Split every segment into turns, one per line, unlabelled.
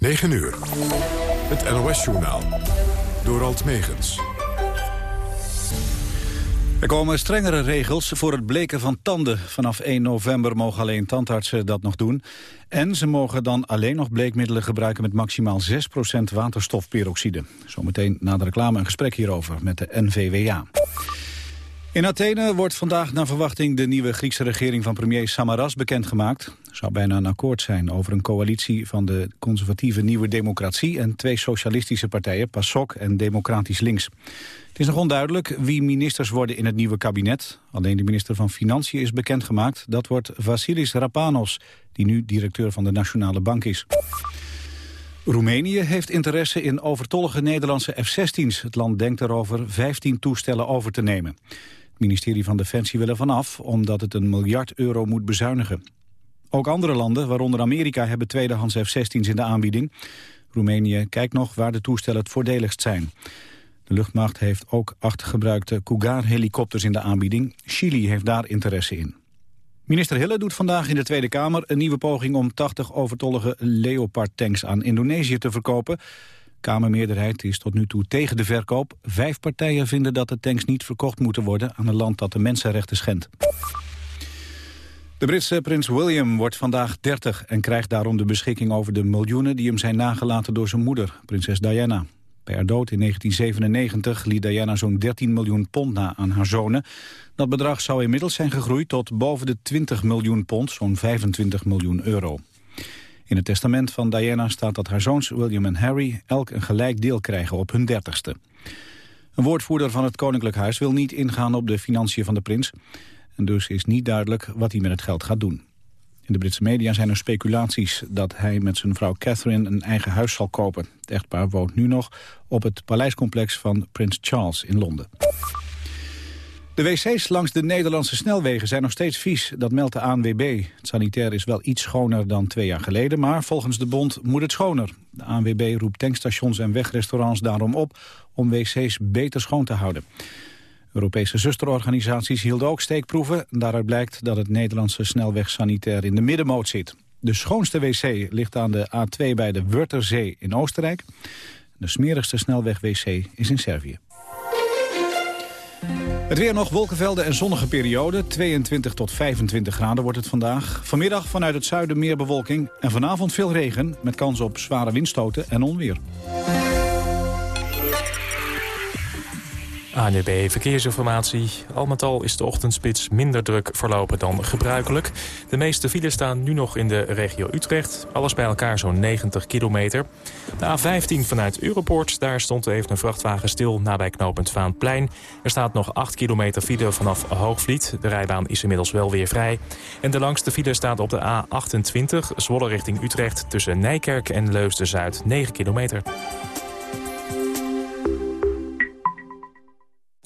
9 uur. Het NOS-journaal. Door Alt Megens.
Er komen strengere regels voor het bleken van tanden. Vanaf 1 november mogen alleen tandartsen dat nog doen. En ze mogen dan alleen nog bleekmiddelen gebruiken met maximaal 6% waterstofperoxide. Zometeen na de reclame een gesprek hierover met de NVWA. In Athene wordt vandaag naar verwachting de nieuwe Griekse regering van premier Samaras bekendgemaakt. Er zou bijna een akkoord zijn over een coalitie van de conservatieve Nieuwe Democratie en twee socialistische partijen, PASOK en Democratisch Links. Het is nog onduidelijk wie ministers worden in het nieuwe kabinet. Alleen de minister van Financiën is bekendgemaakt. Dat wordt Vasilis Rapanos, die nu directeur van de Nationale Bank is. Roemenië heeft interesse in overtollige Nederlandse F-16's. Het land denkt erover 15 toestellen over te nemen. Ministerie van Defensie wil er vanaf, omdat het een miljard euro moet bezuinigen. Ook andere landen, waaronder Amerika, hebben tweedehands F-16's in de aanbieding. Roemenië kijkt nog waar de toestellen het voordeligst zijn. De luchtmacht heeft ook acht gebruikte Cougar-helikopters in de aanbieding. Chili heeft daar interesse in. Minister Hille doet vandaag in de Tweede Kamer een nieuwe poging om 80 overtollige Leopard-tanks aan Indonesië te verkopen. Kamermeerderheid is tot nu toe tegen de verkoop. Vijf partijen vinden dat de tanks niet verkocht moeten worden aan een land dat de mensenrechten schendt. De Britse prins William wordt vandaag 30 en krijgt daarom de beschikking over de miljoenen die hem zijn nagelaten door zijn moeder, prinses Diana. Bij haar dood in 1997 liet Diana zo'n 13 miljoen pond na aan haar zonen. Dat bedrag zou inmiddels zijn gegroeid tot boven de 20 miljoen pond, zo'n 25 miljoen euro. In het testament van Diana staat dat haar zoons William en Harry elk een gelijk deel krijgen op hun dertigste. Een woordvoerder van het Koninklijk Huis wil niet ingaan op de financiën van de prins. En dus is niet duidelijk wat hij met het geld gaat doen. In de Britse media zijn er speculaties dat hij met zijn vrouw Catherine een eigen huis zal kopen. Het echtpaar woont nu nog op het paleiscomplex van Prins Charles in Londen. De wc's langs de Nederlandse snelwegen zijn nog steeds vies, dat meldt de ANWB. Het sanitair is wel iets schoner dan twee jaar geleden, maar volgens de bond moet het schoner. De ANWB roept tankstations en wegrestaurants daarom op om wc's beter schoon te houden. Europese zusterorganisaties hielden ook steekproeven. Daaruit blijkt dat het Nederlandse snelwegsanitair in de middenmoot zit. De schoonste wc ligt aan de A2 bij de Wörtherzee in Oostenrijk. De smerigste snelweg-wc is in Servië. Het weer nog wolkenvelden en zonnige periode. 22 tot 25 graden wordt het vandaag. Vanmiddag vanuit het zuiden meer bewolking. En vanavond veel regen met kans op zware windstoten en onweer.
ANUB Verkeersinformatie. Al met al is de ochtendspits minder druk verlopen dan gebruikelijk. De meeste files staan nu nog in de regio Utrecht. Alles bij elkaar zo'n 90 kilometer. De A15 vanuit Europoort, daar stond even een vrachtwagen stil nabij knooppunt Vaanplein. Er staat nog 8 kilometer file vanaf Hoogvliet. De rijbaan is inmiddels wel weer vrij. En de langste file staat op de A28, Zwolle richting Utrecht... tussen Nijkerk en Leusden-Zuid, 9 kilometer.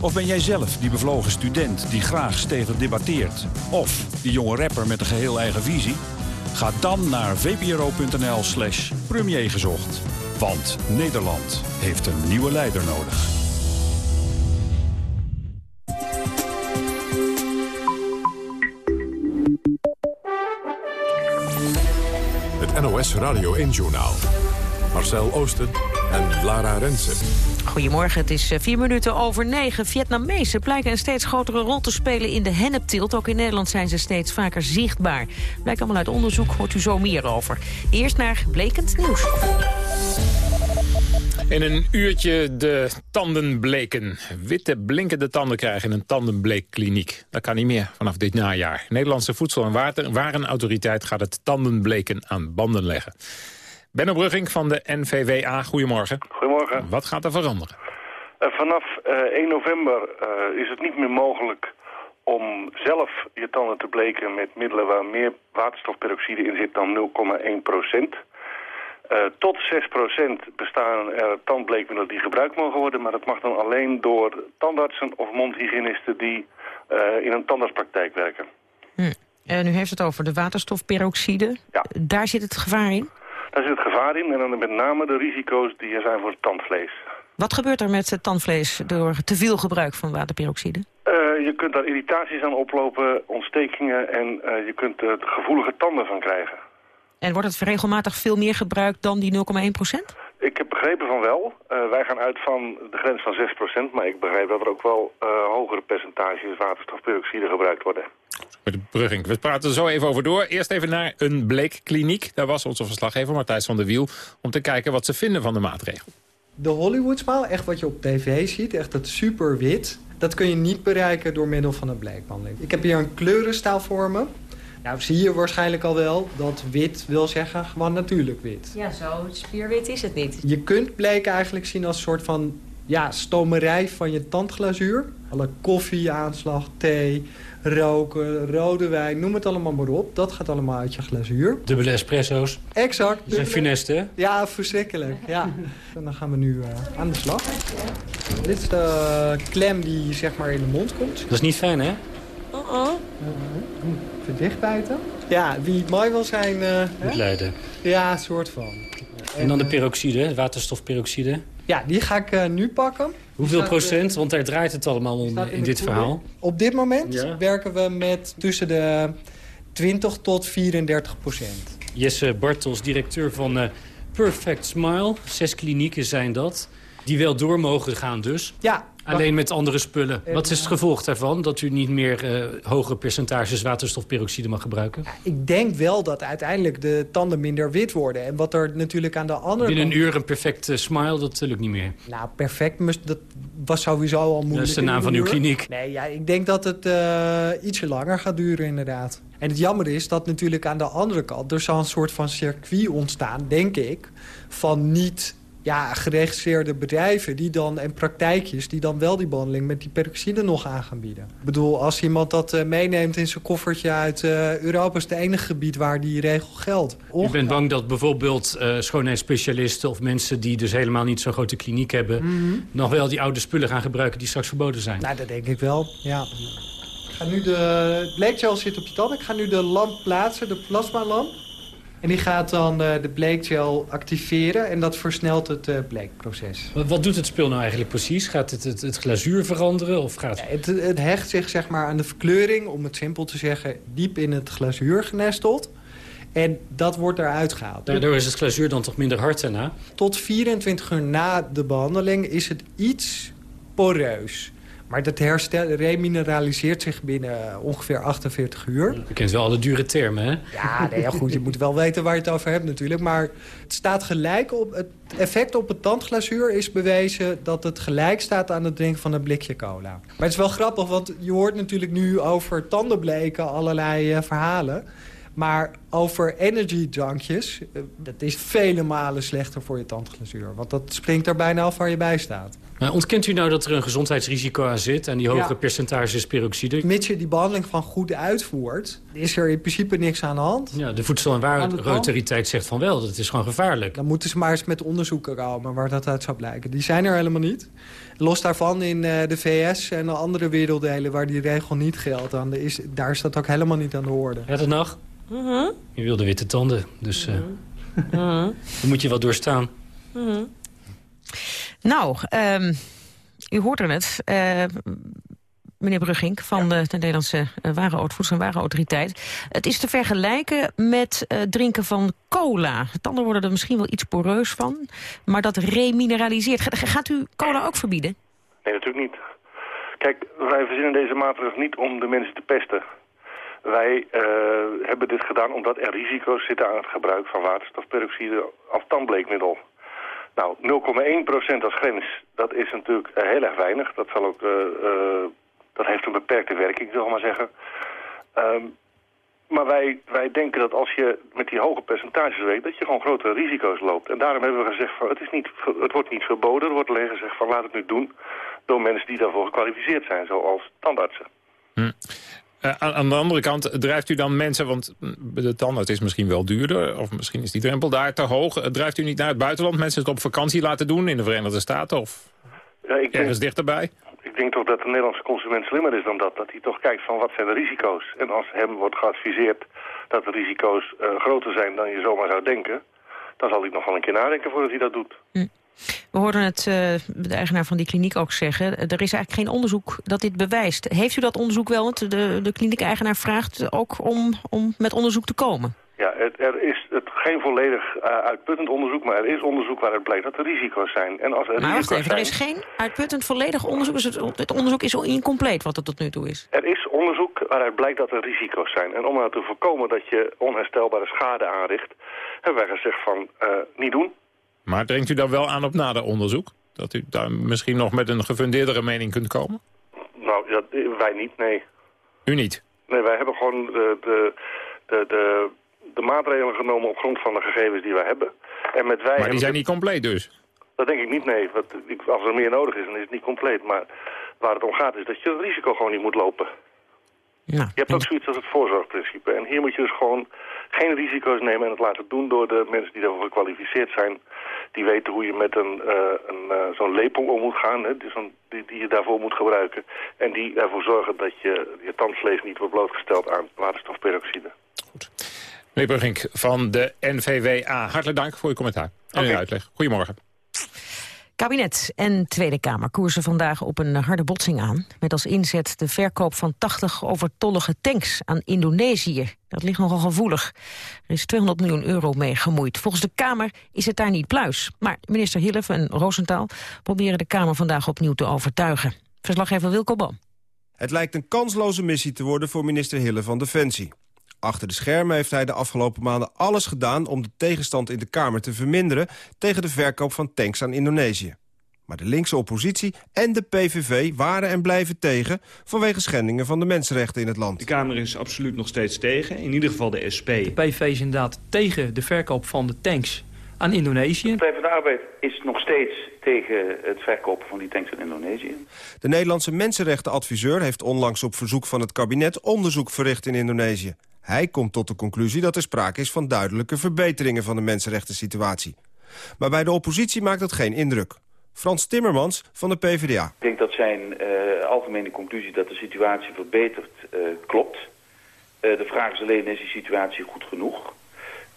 Of ben jij zelf die bevlogen student die graag stevig debatteert? Of die jonge rapper met een geheel eigen visie? Ga dan naar vpro.nl slash premiergezocht. Want Nederland heeft een nieuwe leider nodig.
Het NOS Radio 1-journaal. Marcel Oosten en Lara Rensen.
Goedemorgen, het is eh, vier minuten over negen. Vietnamezen blijken een steeds grotere rol te spelen in de hennepteelt. Ook in Nederland zijn ze steeds vaker zichtbaar. Blijkt allemaal uit onderzoek, hoort u zo meer over. Eerst naar Blekend Nieuws.
In een uurtje de tanden bleken. Witte blinkende tanden krijgen in een tandenbleekkliniek. Dat kan niet meer vanaf dit najaar. Nederlandse Voedsel- en Warenautoriteit gaat het tandenbleken aan banden leggen. Benno Brugging van de NVWA, goedemorgen.
Goedemorgen.
Wat gaat er veranderen?
Uh, vanaf uh, 1 november uh, is het niet meer mogelijk om zelf je tanden te bleken met middelen waar meer waterstofperoxide in zit dan 0,1 procent. tot 6% bestaan er tandbleekmiddelen die gebruikt mogen worden, maar dat mag dan alleen door tandartsen of mondhygiënisten die in een tandartspraktijk werken.
Hm. En u heeft het over de waterstofperoxide.
Ja.
Daar zit het gevaar in?
Daar zit het gevaar in en dan met name de risico's die er zijn voor het tandvlees.
Wat gebeurt er met het tandvlees door te veel gebruik van waterperoxide?
Uh, je kunt daar irritaties aan oplopen, ontstekingen en uh, je kunt er gevoelige tanden van krijgen.
En wordt het regelmatig veel meer gebruikt dan die 0,1 procent?
Ik heb begrepen van wel. Uh, wij gaan uit van de grens van 6 procent, maar ik begrijp dat er ook wel hogere percentages waterstofperoxide gebruikt worden.
Met de brugging. We praten er zo even over door. Eerst even naar een bleekkliniek. Daar was onze verslaggever Martijs van der Wiel... om te kijken wat ze vinden van de maatregel.
De Hollywood smile, echt wat je op tv ziet, echt dat super wit... dat kun je niet bereiken door middel van een bleekbehandeling. Ik heb hier een kleurenstaal voor me. Nou, zie je waarschijnlijk al wel dat wit wil zeggen gewoon natuurlijk wit.
Ja, zo spierwit is het niet.
Je kunt bleek eigenlijk zien als een soort van ja, stomerij van je tandglazuur. Alle koffieaanslag, thee, roken, rode wijn, noem het allemaal maar op. Dat gaat allemaal uit je glazuur.
Dubbele espresso's.
Exact.
Dat zijn funest, hè?
Ja, verschrikkelijk. Ja. en dan gaan we nu uh, aan de slag. Dit is de klem die zeg maar in de mond komt.
Dat is niet fijn, hè?
Uh-oh.
Even dichtbijten. Ja, wie mooi wil zijn... Uh,
Moet lijden.
Ja, een soort van.
En dan de peroxide, waterstofperoxide.
Ja, die ga ik uh, nu pakken.
Hoeveel procent? Want daar draait het allemaal om in, in dit verhaal.
Op dit moment ja. werken we met tussen de 20 tot 34 procent.
Jesse Bartels, directeur van Perfect Smile. Zes klinieken zijn dat. Die wel door mogen gaan dus.
Ja.
Alleen met andere spullen. Wat is het gevolg daarvan? Dat u niet meer uh, hogere percentages waterstofperoxide mag gebruiken?
Ik denk wel dat uiteindelijk de tanden minder wit worden. En wat er natuurlijk aan de andere
Binnen een uur een perfect uh, smile, dat lukt niet meer.
Nou, perfect, dat was sowieso al moeilijk.
Dat is de naam van uw kliniek.
Nee, ja, ik denk dat het uh, ietsje langer gaat duren inderdaad. En het jammer is dat natuurlijk aan de andere kant... er zal een soort van circuit ontstaan, denk ik... van niet ja, geregistreerde bedrijven die dan, en praktijkjes... die dan wel die behandeling met die peroxide nog aan gaan bieden. Ik bedoel, als iemand dat uh, meeneemt in zijn koffertje uit uh, Europa... is het enige gebied waar die regel geldt.
U bent bang dat bijvoorbeeld uh, schoonheidsspecialisten... of mensen die dus helemaal niet zo'n grote kliniek hebben... Mm -hmm. nog wel die oude spullen gaan gebruiken die straks verboden zijn?
Nou, dat denk ik wel, ja. Ik ga nu de bleekgel zit op je tand. Ik ga nu de lamp plaatsen, de plasmalamp. En die gaat dan uh, de bleekgel activeren en dat versnelt het uh, bleekproces.
Wat, wat, doet het spul nou eigenlijk precies? Gaat het het, het glazuur veranderen? Of gaat...
Ja, het, het, hecht zich zeg maar, aan de verkleuring, om het simpel te zeggen, diep in het glazuur genesteld. En dat wordt eruit gehaald.
Daardoor is het glazuur dan toch minder hard daarna?
Tot 24 uur na de behandeling is het iets poreus. Maar dat herstel, remineraliseert zich binnen ongeveer 48 uur.
Je kent wel alle dure termen, hè?
Ja, nee, ja, goed, je moet wel weten waar je het over hebt natuurlijk. Maar het staat gelijk op... Het effect op het tandglazuur is bewezen... dat het gelijk staat aan het drinken van een blikje cola. Maar het is wel grappig, want je hoort natuurlijk nu over tandenbleken allerlei uh, verhalen. Maar over energy drankjes, uh, dat is vele malen slechter voor je tandglazuur. Want dat springt er bijna af waar je bij staat.
Maar ontkent u nou dat er een gezondheidsrisico aan zit... en die hogere ja. percentages peroxide?
Mits je die behandeling van goed uitvoert... is er in principe niks aan de hand.
Ja, de Voedsel- en Warenautoriteit zegt van wel. Dat is gewoon gevaarlijk.
Dan moeten ze maar eens met onderzoeken komen waar dat uit zou blijken. Die zijn er helemaal niet. Los daarvan in uh, de VS en andere werelddelen... waar die regel niet geldt, dan is, daar is dat ook helemaal niet aan de orde.
Ja, dat nog?
Uh -huh.
Je wilde witte tanden, dus uh,
uh -huh.
dan moet je wel doorstaan.
Nou, um, u hoorde het. Uh, meneer Brugging van ja. de, de, Nederlandse uh, Voedsel- en Warenautoriteit. Het is te vergelijken met uh, drinken van cola. Tanden worden er misschien wel iets poreus van, maar dat remineraliseert. Gaat u cola ook verbieden?
Nee, natuurlijk niet. Kijk, wij verzinnen deze maatregelen niet om de mensen te pesten. Wij uh, hebben dit gedaan omdat er risico's zitten aan het gebruik van waterstofperoxide als tandbleekmiddel. Nou, 0,1% als grens, dat is natuurlijk uh, heel erg weinig. Dat, zal ook, uh, uh, dat heeft een beperkte werking, zal ik maar zeggen. Um, maar wij, wij denken dat als je met die hoge percentages weet... dat je gewoon grotere risico's loopt. En daarom hebben we gezegd, van, het, is niet, het wordt niet verboden. Er wordt alleen gezegd van laat het nu doen door mensen die daarvoor gekwalificeerd zijn, zoals tandartsen.
Hm. Uh, aan, aan, de andere kant drijft u dan mensen, want de tandarts is misschien wel duurder... of misschien is die drempel daar te hoog. Uh, drijft u niet naar het buitenland, mensen het op vakantie laten doen... in de Verenigde Staten of
ja, ik
ergens
denk,
dichterbij?
Ik denk toch dat de Nederlandse consument slimmer is dan dat. Dat hij toch kijkt van wat zijn de risico's. En als hem wordt geadviseerd dat de risico's uh, groter zijn dan je zomaar zou denken... dan zal hij nog wel een keer nadenken voordat hij dat doet.
Hm. We hoorden het uh, de eigenaar van die kliniek ook zeggen. Er is eigenlijk geen onderzoek dat dit bewijst. Heeft u dat onderzoek wel? Want de, de kliniek-eigenaar vraagt ook om, om met onderzoek te komen.
Ja, het, er is het, geen volledig uh, uitputtend onderzoek, maar er is onderzoek waaruit blijkt dat er risico's zijn. En als er
maar wacht even,
zijn,
er is geen uitputtend volledig onderzoek, dus het, het onderzoek is incompleet wat het tot nu toe is.
Er is onderzoek waaruit blijkt dat er risico's zijn. En om nou te voorkomen dat je onherstelbare schade aanricht, hebben wij gezegd van uh, niet doen.
Maar dringt u daar wel aan op nader onderzoek? Dat u daar misschien nog met een gefundeerdere mening kunt komen?
Nou, ja, wij niet, nee.
U niet?
Nee, wij hebben gewoon de, de, de, de, de maatregelen genomen op grond van de gegevens die wij hebben. En met wij
maar die zijn niet compleet dus?
Dat denk ik niet, nee. Want als er meer nodig is, dan is het niet compleet. Maar waar het om gaat is dat je het risico gewoon niet moet lopen.
Nou,
je hebt ook zoiets als het voorzorgprincipe. En hier moet je dus gewoon geen risico's nemen en het laten doen door de mensen die daarvoor gekwalificeerd zijn. Die weten hoe je met een, uh, een uh, zo'n lepel om moet gaan, hè, die, die, die, je daarvoor moet gebruiken. En die ervoor zorgen dat je, je tandvlees niet wordt blootgesteld aan waterstofperoxide.
Goed. Meneer Brugink van de NVWA, hartelijk dank voor uw commentaar en
Oké.
uw uitleg. Goedemorgen.
Kabinet en Tweede Kamer koersen vandaag op een harde botsing aan... met als inzet de verkoop van 80 overtollige tanks aan Indonesië. Dat ligt nogal gevoelig. Er is 200 miljoen euro mee gemoeid. Volgens de Kamer is het daar niet pluis. Maar minister Hillef en Roosentaal proberen de Kamer vandaag opnieuw te overtuigen. Verslaggever Wilco Boom.
Het lijkt een kansloze missie te worden voor minister Hille van Defensie. Achter de schermen heeft hij de afgelopen maanden alles gedaan... om de tegenstand in de Kamer te verminderen... tegen de verkoop van tanks aan Indonesië. Maar de linkse oppositie en de PVV waren en blijven tegen... vanwege schendingen van de mensenrechten in het land.
De Kamer is absoluut nog steeds tegen, in ieder geval de SP.
De PVV is inderdaad tegen de verkoop van de tanks aan Indonesië.
De Partij van de Arbeid is nog steeds tegen het verkopen van die tanks aan Indonesië.
De Nederlandse mensenrechtenadviseur heeft onlangs op verzoek van het kabinet... onderzoek verricht in Indonesië. Hij komt tot de conclusie dat er sprake is van duidelijke verbeteringen van de mensenrechten-situatie. Maar bij de oppositie maakt dat geen indruk. Frans Timmermans van de PvdA.
Ik denk dat zijn uh, algemene conclusie dat de situatie verbetert uh, klopt. Uh, de vraag is alleen, is die situatie goed genoeg?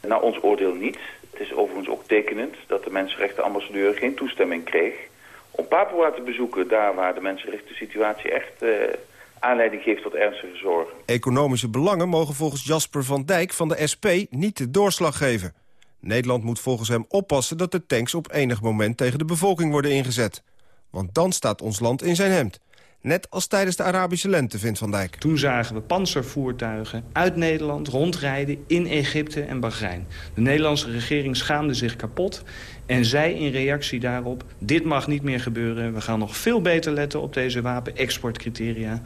Naar ons oordeel niet. Het is overigens ook tekenend dat de mensenrechtenambassadeur geen toestemming kreeg... om Papua te bezoeken, daar waar de mensenrechten situatie echt aanleiding geeft tot ernstige zorgen.
Economische belangen mogen volgens Jasper van Dijk van de SP niet de doorslag geven. Nederland moet volgens hem oppassen dat de tanks op enig moment tegen de bevolking worden ingezet. Want dan staat ons land in zijn hemd. Net als tijdens de Arabische lente, vindt Van Dijk.
Toen zagen we panzervoertuigen uit Nederland rondrijden in Egypte en Bahrein. De Nederlandse regering schaamde zich kapot en zei in reactie daarop... dit mag niet meer gebeuren, we gaan nog veel beter letten op deze wapenexportcriteria.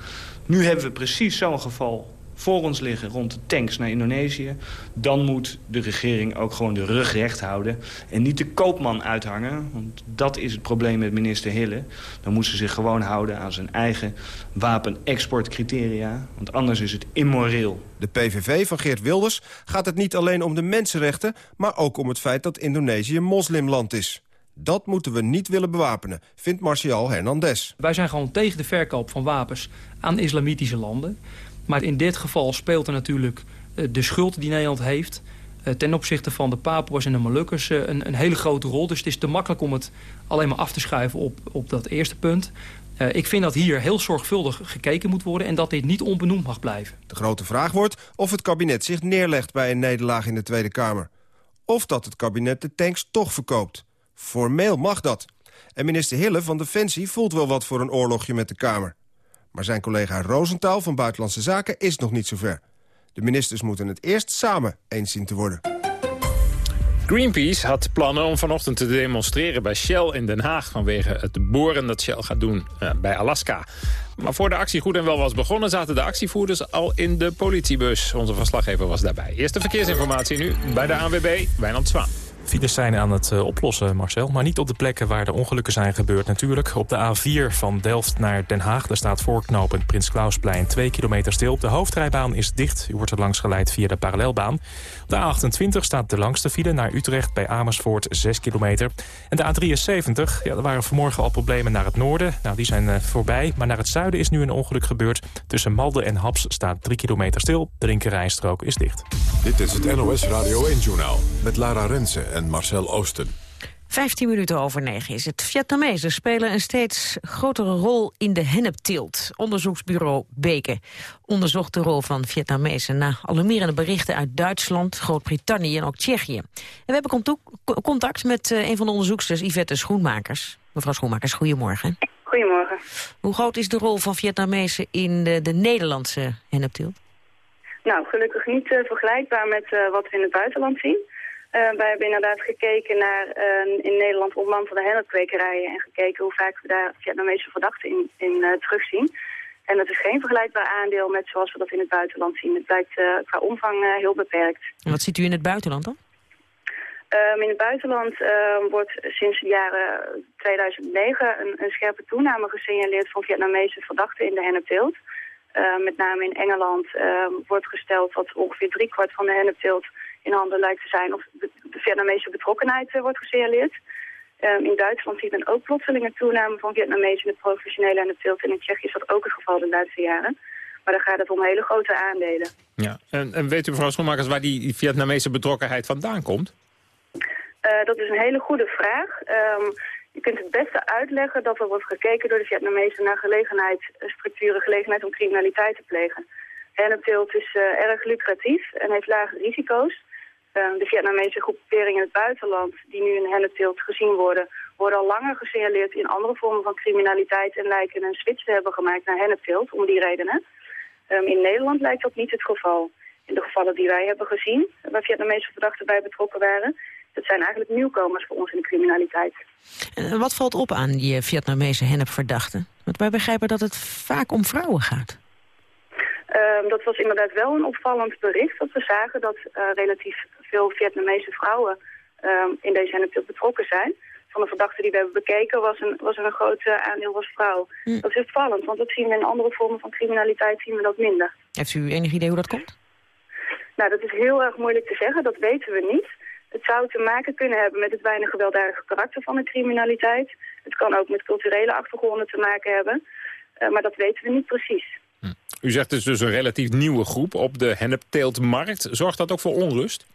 Nu hebben we precies zo'n geval voor ons liggen rond de tanks naar Indonesië... dan moet de regering ook gewoon de rug recht houden... en niet de koopman uithangen, want dat is het probleem met minister Hille. Dan moet ze zich gewoon houden aan zijn eigen wapenexportcriteria... want anders is het immoreel.
De PVV van Geert Wilders gaat het niet alleen om de mensenrechten... maar ook om het feit dat Indonesië een moslimland is. Dat moeten we niet willen bewapenen, vindt Marcial Hernandez.
Wij zijn gewoon tegen de verkoop van wapens aan islamitische landen... Maar in dit geval speelt er natuurlijk de schuld die Nederland heeft... ten opzichte van de Papua's en de Molukkers een, een, hele grote rol. Dus het is te makkelijk om het alleen maar af te schuiven op, op dat eerste punt. Ik vind dat hier heel zorgvuldig gekeken moet worden... en dat dit niet onbenoemd mag blijven.
De grote vraag wordt of het kabinet zich neerlegt bij een nederlaag in de Tweede Kamer. Of dat het kabinet de tanks toch verkoopt. Formeel mag dat. En minister Hille van Defensie voelt wel wat voor een oorlogje met de Kamer. Maar zijn collega Roosentaal van Buitenlandse Zaken is nog niet zover. De ministers moeten het eerst samen eens zien te worden.
Greenpeace had plannen om vanochtend te demonstreren bij Shell in Den Haag... vanwege het boren dat Shell gaat doen uh, bij Alaska. Maar voor de actie goed en wel was begonnen... zaten de actievoerders al in de politiebus. Onze verslaggever was daarbij. Eerste verkeersinformatie nu bij de ANWB, Wijnand Zwaan.
Files zijn aan het eh, oplossen, Marcel. Maar niet op de plekken waar de ongelukken zijn gebeurd natuurlijk. Op de A4 van Delft naar Den Haag. Daar staat voorknopend Prins Klausplein 2 kilometer stil. De hoofdrijbaan is dicht. U wordt er langs geleid via de parallelbaan. De A28 staat de langste file naar Utrecht bij Amersfoort 6 kilometer. En de A73, ja, er waren vanmorgen al problemen naar het noorden. Nou, die zijn uh, voorbij. Maar naar het zuiden is nu een ongeluk gebeurd. Tussen Malden en Haps staat 3 kilometer stil. De linkerrijstrook is dicht.
Dit is het NOS Radio 1-journaal met Lara Rensen en Marcel Oosten.
15 minuten over negen is het. Vietnamezen spelen een steeds grotere rol in de hennepteelt. Onderzoeksbureau Beke onderzocht de rol van Vietnamezen... na alarmerende berichten uit Duitsland, Groot-Brittannië en ook Tsjechië. En we hebben contact met uh, een van de onderzoeksters, Yvette Schoenmakers. Mevrouw Schoenmakers, goedemorgen.
Goedemorgen.
Hoe groot is de rol van Vietnamezen in de, de Nederlandse hennepteelt?
Nou, gelukkig niet uh, vergelijkbaar met uh, wat we in het buitenland zien. Uh, wij hebben inderdaad gekeken naar in Nederland omland van de hennepkwekerijen... en gekeken hoe vaak we daar Vietnamese verdachten in, in terugzien. En dat is geen vergelijkbaar aandeel met zoals we dat in het buitenland zien. Het blijkt qua omvang heel beperkt.
En wat ziet u in het buitenland dan?
Um, in het buitenland um, wordt sinds de jaren 2009 een, een, scherpe toename gesignaleerd van Vietnamese verdachten in de hennepteelt. Met name in Engeland wordt gesteld dat ongeveer driekwart van de hennepteelt in handen lijkt te zijn. Of de, Vietnamese betrokkenheid uh, wordt gesignaleerd. in Duitsland ziet men ook plotseling een toename van Vietnamezen in de professionele hennepteelt. En in Tsjechië is dat ook het geval de laatste jaren. Maar dan gaat het om hele grote aandelen.
Ja. En, en weet u mevrouw Schoenmakers waar die Vietnamese betrokkenheid vandaan komt?
dat is een hele goede vraag. Um, je kunt het beste uitleggen dat er wordt gekeken door de Vietnamezen naar gelegenheidsstructuren, gelegenheid om criminaliteit te plegen. Hennepteelt is uh, erg lucratief en heeft lage risico's. Uh, de Vietnamese groeperingen in het buitenland, die nu in hennepteelt gezien worden, worden al langer gesignaleerd in andere vormen van criminaliteit en lijken een switch te hebben gemaakt naar hennepteelt, om die redenen. Um, in Nederland lijkt dat niet het geval. In de gevallen die wij hebben gezien, waar Vietnamese verdachten bij betrokken waren, dat zijn eigenlijk nieuwkomers voor ons in de criminaliteit.
En wat valt op aan die Vietnamese hennepverdachten? Want wij begrijpen dat het vaak om vrouwen gaat.
Um, dat was inderdaad wel een opvallend bericht. Dat we zagen dat uh, relatief veel Vietnamese vrouwen um, in deze hennepteelt betrokken zijn. Van de verdachten die we hebben bekeken was, een, was er een groot uh, aandeel was vrouw. Hm. Dat is opvallend, want dat zien we in andere vormen van criminaliteit zien we dat minder.
Heeft u enig idee hoe dat komt?
Nou, dat is heel erg moeilijk te zeggen. Dat weten we niet. Het zou te maken kunnen hebben met het weinig gewelddadige karakter van de criminaliteit. Het kan ook met culturele achtergronden te maken hebben. Uh, maar dat weten we niet precies.
Hm. U zegt het is dus een relatief nieuwe groep op de hennepteeltmarkt. Zorgt dat ook voor onrust?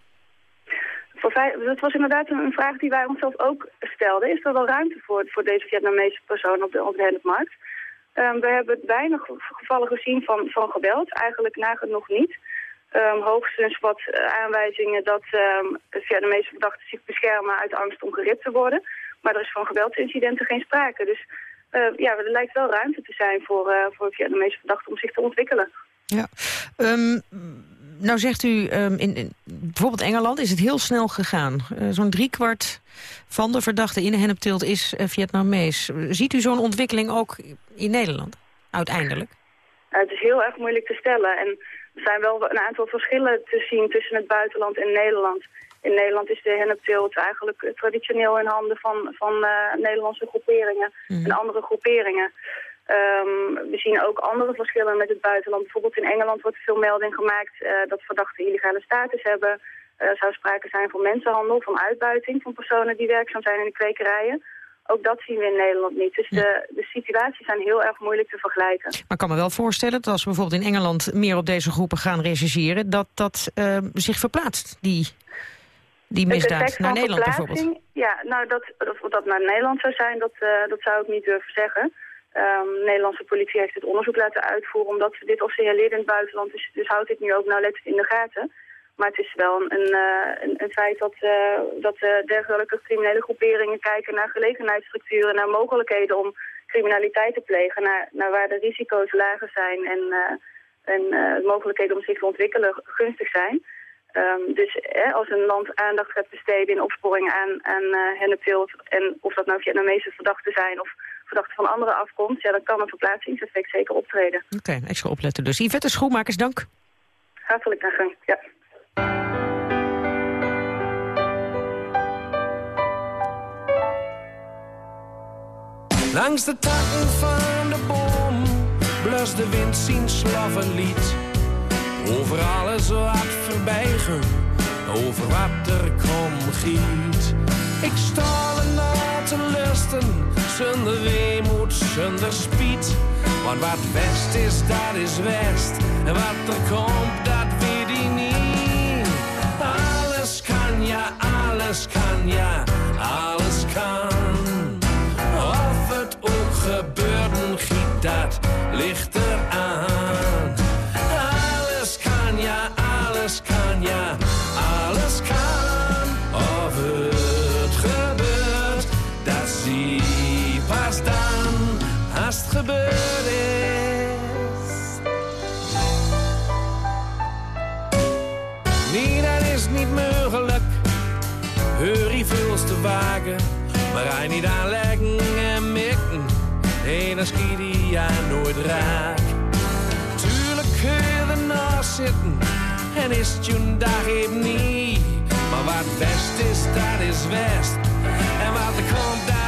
Dat was inderdaad een vraag die wij onszelf ook stelden. Is er wel ruimte voor, voor deze Vietnamese persoon op de, op hennepmarkt? Um, we hebben weinig gevallen gezien van, van geweld, eigenlijk nagenoeg niet. Um, hoogstens wat uh, aanwijzingen dat um, Vietnamese verdachten zich beschermen uit angst om geript te worden. Maar er is van geweldsincidenten geen sprake. Dus uh, ja, er lijkt wel ruimte te zijn voor, uh, voor Vietnamese verdachten om zich te ontwikkelen.
Ja, nou zegt u, in, in, bijvoorbeeld Engeland is het heel snel gegaan. zo'n driekwart van de verdachten in de hennepteelt is Vietnamees. Ziet u zo'n ontwikkeling ook in Nederland, uiteindelijk?
het is heel erg moeilijk te stellen en... Er zijn wel een aantal verschillen te zien tussen het buitenland en Nederland. In Nederland is de hennepteelt eigenlijk traditioneel in handen van, van uh, Nederlandse groeperingen mm. en andere groeperingen. Um, we zien ook andere verschillen met het buitenland. Bijvoorbeeld in Engeland wordt veel melding gemaakt uh, dat verdachten illegale status hebben. Er zou sprake zijn van mensenhandel, van uitbuiting van personen die werkzaam zijn in de kwekerijen. Ook dat zien we in Nederland niet. Dus de, de situaties zijn heel erg moeilijk te vergelijken. Maar
ik kan me wel voorstellen dat als we bijvoorbeeld in Engeland meer op deze groepen gaan rechercheren, dat dat uh, zich verplaatst, die, die misdaad, naar Nederland bijvoorbeeld.
Ja, nou dat, of dat naar Nederland zou zijn, dat, uh, dat zou ik niet durven zeggen. De Nederlandse politie heeft het onderzoek laten uitvoeren omdat ze dit al signaleerden in het buitenland. Dus, dus houdt dit nu ook nauwlettend in de gaten. Maar het is wel een, een, een, feit dat, uh, dat uh, dergelijke criminele groeperingen kijken naar gelegenheidsstructuren, naar mogelijkheden om criminaliteit te plegen, naar, naar waar de risico's lager zijn en, en mogelijkheden om zich te ontwikkelen gunstig zijn. Um, dus als een land aandacht gaat besteden in opsporing aan, aan hennepteelt, en of dat nou Vietnamese verdachten zijn of verdachte van andere afkomst... ja, dan kan een verplaatsingseffect zeker optreden.
Oké, okay, extra opletten dus. Yvette Schoenmakers, dank.
Hartelijk dank. gang, ja.
Langs de takken van de boom blust de wind zien slaffen lied. Over alles wat verbijgen, over wat er kom giet. Ik sta ernaar te lusten zonder weemoed, zonder spiet. Want wat west is, dat is west. En wat er komt, dat weet ik niet. Alles kan, ja, alles kan, ja, alles kan. Of het ook gebeurt, giet dat ligt eraan. Te wagen, maar hij niet aanleggen en mikken. Dan schiet hij ja nooit raak. Tuurlijk kun je ernaast zitten en is het je een dag even niet. Maar wat best is, dat is west. En wat er komt, dat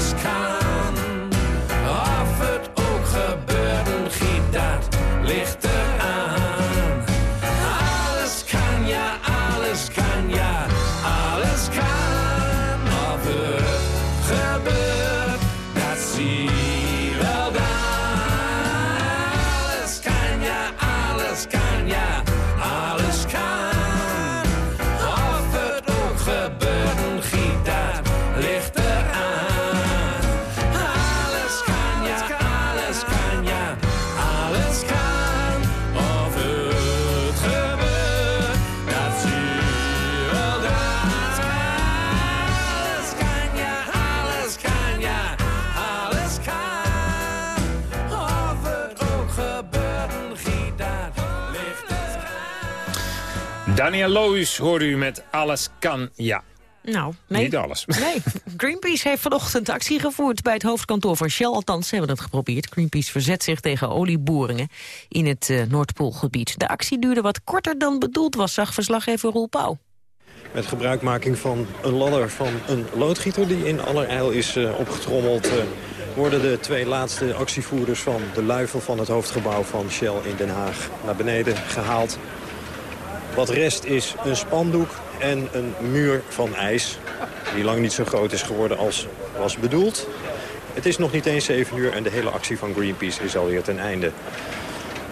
Daniel Loos hoorde u met Alles kan, ja.
Nou, nee.
Niet alles.
Nee, Greenpeace heeft vanochtend actie gevoerd bij het hoofdkantoor van Shell. Althans, ze hebben het geprobeerd. Greenpeace verzet zich tegen olieboringen in het eh, Noordpoolgebied. De actie duurde wat korter dan bedoeld was, zag verslaggever Roel Pauw.
Met gebruikmaking van een ladder van een loodgieter die in allerijl is eh, opgetrommeld... eh, worden de twee laatste actievoerders van de luifel van het hoofdgebouw van Shell in Den Haag naar beneden gehaald. Wat rest is een spandoek en een muur van ijs... die lang niet zo groot is geworden als was bedoeld. Het is nog niet eens 7 uur en de hele actie van Greenpeace is alweer ten einde.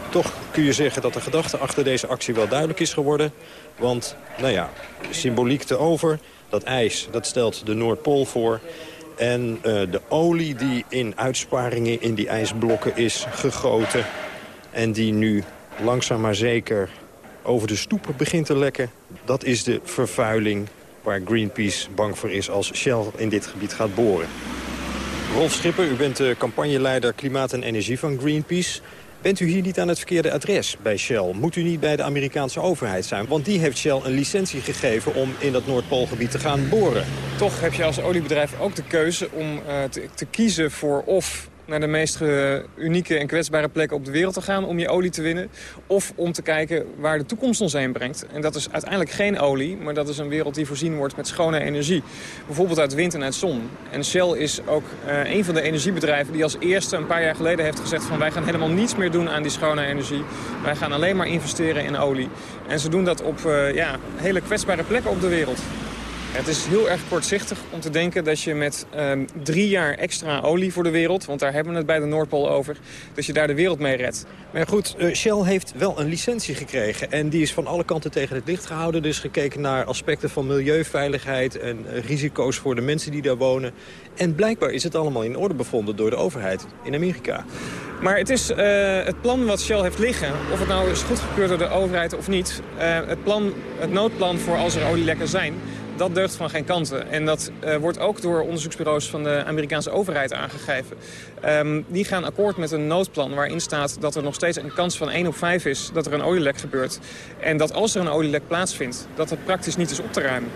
Toch kun je zeggen dat de gedachte achter deze actie wel duidelijk is geworden. Want, nou ja, symboliek te over. Dat ijs, dat stelt de Noordpool voor. En eh, de olie die in uitsparingen in die ijsblokken is gegoten... en die nu langzaam maar zeker over de stoepen begint te lekken... dat is de vervuiling waar Greenpeace bang voor is als Shell in dit gebied gaat boren. Rolf Schipper, u bent de campagneleider Klimaat en Energie van Greenpeace. Bent u hier niet aan het verkeerde adres bij Shell? Moet u niet bij de Amerikaanse overheid zijn? Want die heeft Shell een licentie gegeven om in dat Noordpoolgebied te gaan boren.
Toch heb je als oliebedrijf ook de keuze om eh, te, te kiezen voor of naar de meest uh, unieke en kwetsbare plekken op de wereld te gaan om je olie te winnen. Of om te kijken waar de toekomst ons heen brengt. En dat is uiteindelijk geen olie, maar dat is een wereld die voorzien wordt met schone energie. Bijvoorbeeld uit wind en uit zon. En Shell is ook uh, een van de energiebedrijven die als eerste een paar jaar geleden heeft gezegd van wij gaan helemaal niets meer doen aan die schone energie. Wij gaan alleen maar investeren in olie. En ze doen dat op uh, ja, hele kwetsbare plekken op de wereld. Het is heel erg kortzichtig om te denken dat je met um, drie jaar extra olie voor de wereld... want daar hebben we het bij de Noordpool over, dat je daar de wereld mee redt.
Maar goed, uh, Shell heeft wel een licentie gekregen... en die is van alle kanten tegen het licht gehouden. Dus gekeken naar aspecten van milieuveiligheid... en uh, risico's voor de mensen die daar wonen. En blijkbaar is het allemaal in orde bevonden door de overheid in Amerika.
Maar het is uh, het plan wat Shell heeft liggen, of het nou is goedgekeurd door de overheid of niet... het, plan, het noodplan voor als er olielekken zijn dat deugt van geen kanten. En dat uh, wordt ook door onderzoeksbureaus van de Amerikaanse overheid aangegeven. Um, die gaan akkoord met een noodplan waarin staat dat er nog steeds een kans van 1 op 5 is dat er een olielek gebeurt. En dat als er een olielek plaatsvindt, dat het praktisch niet is op te ruimen.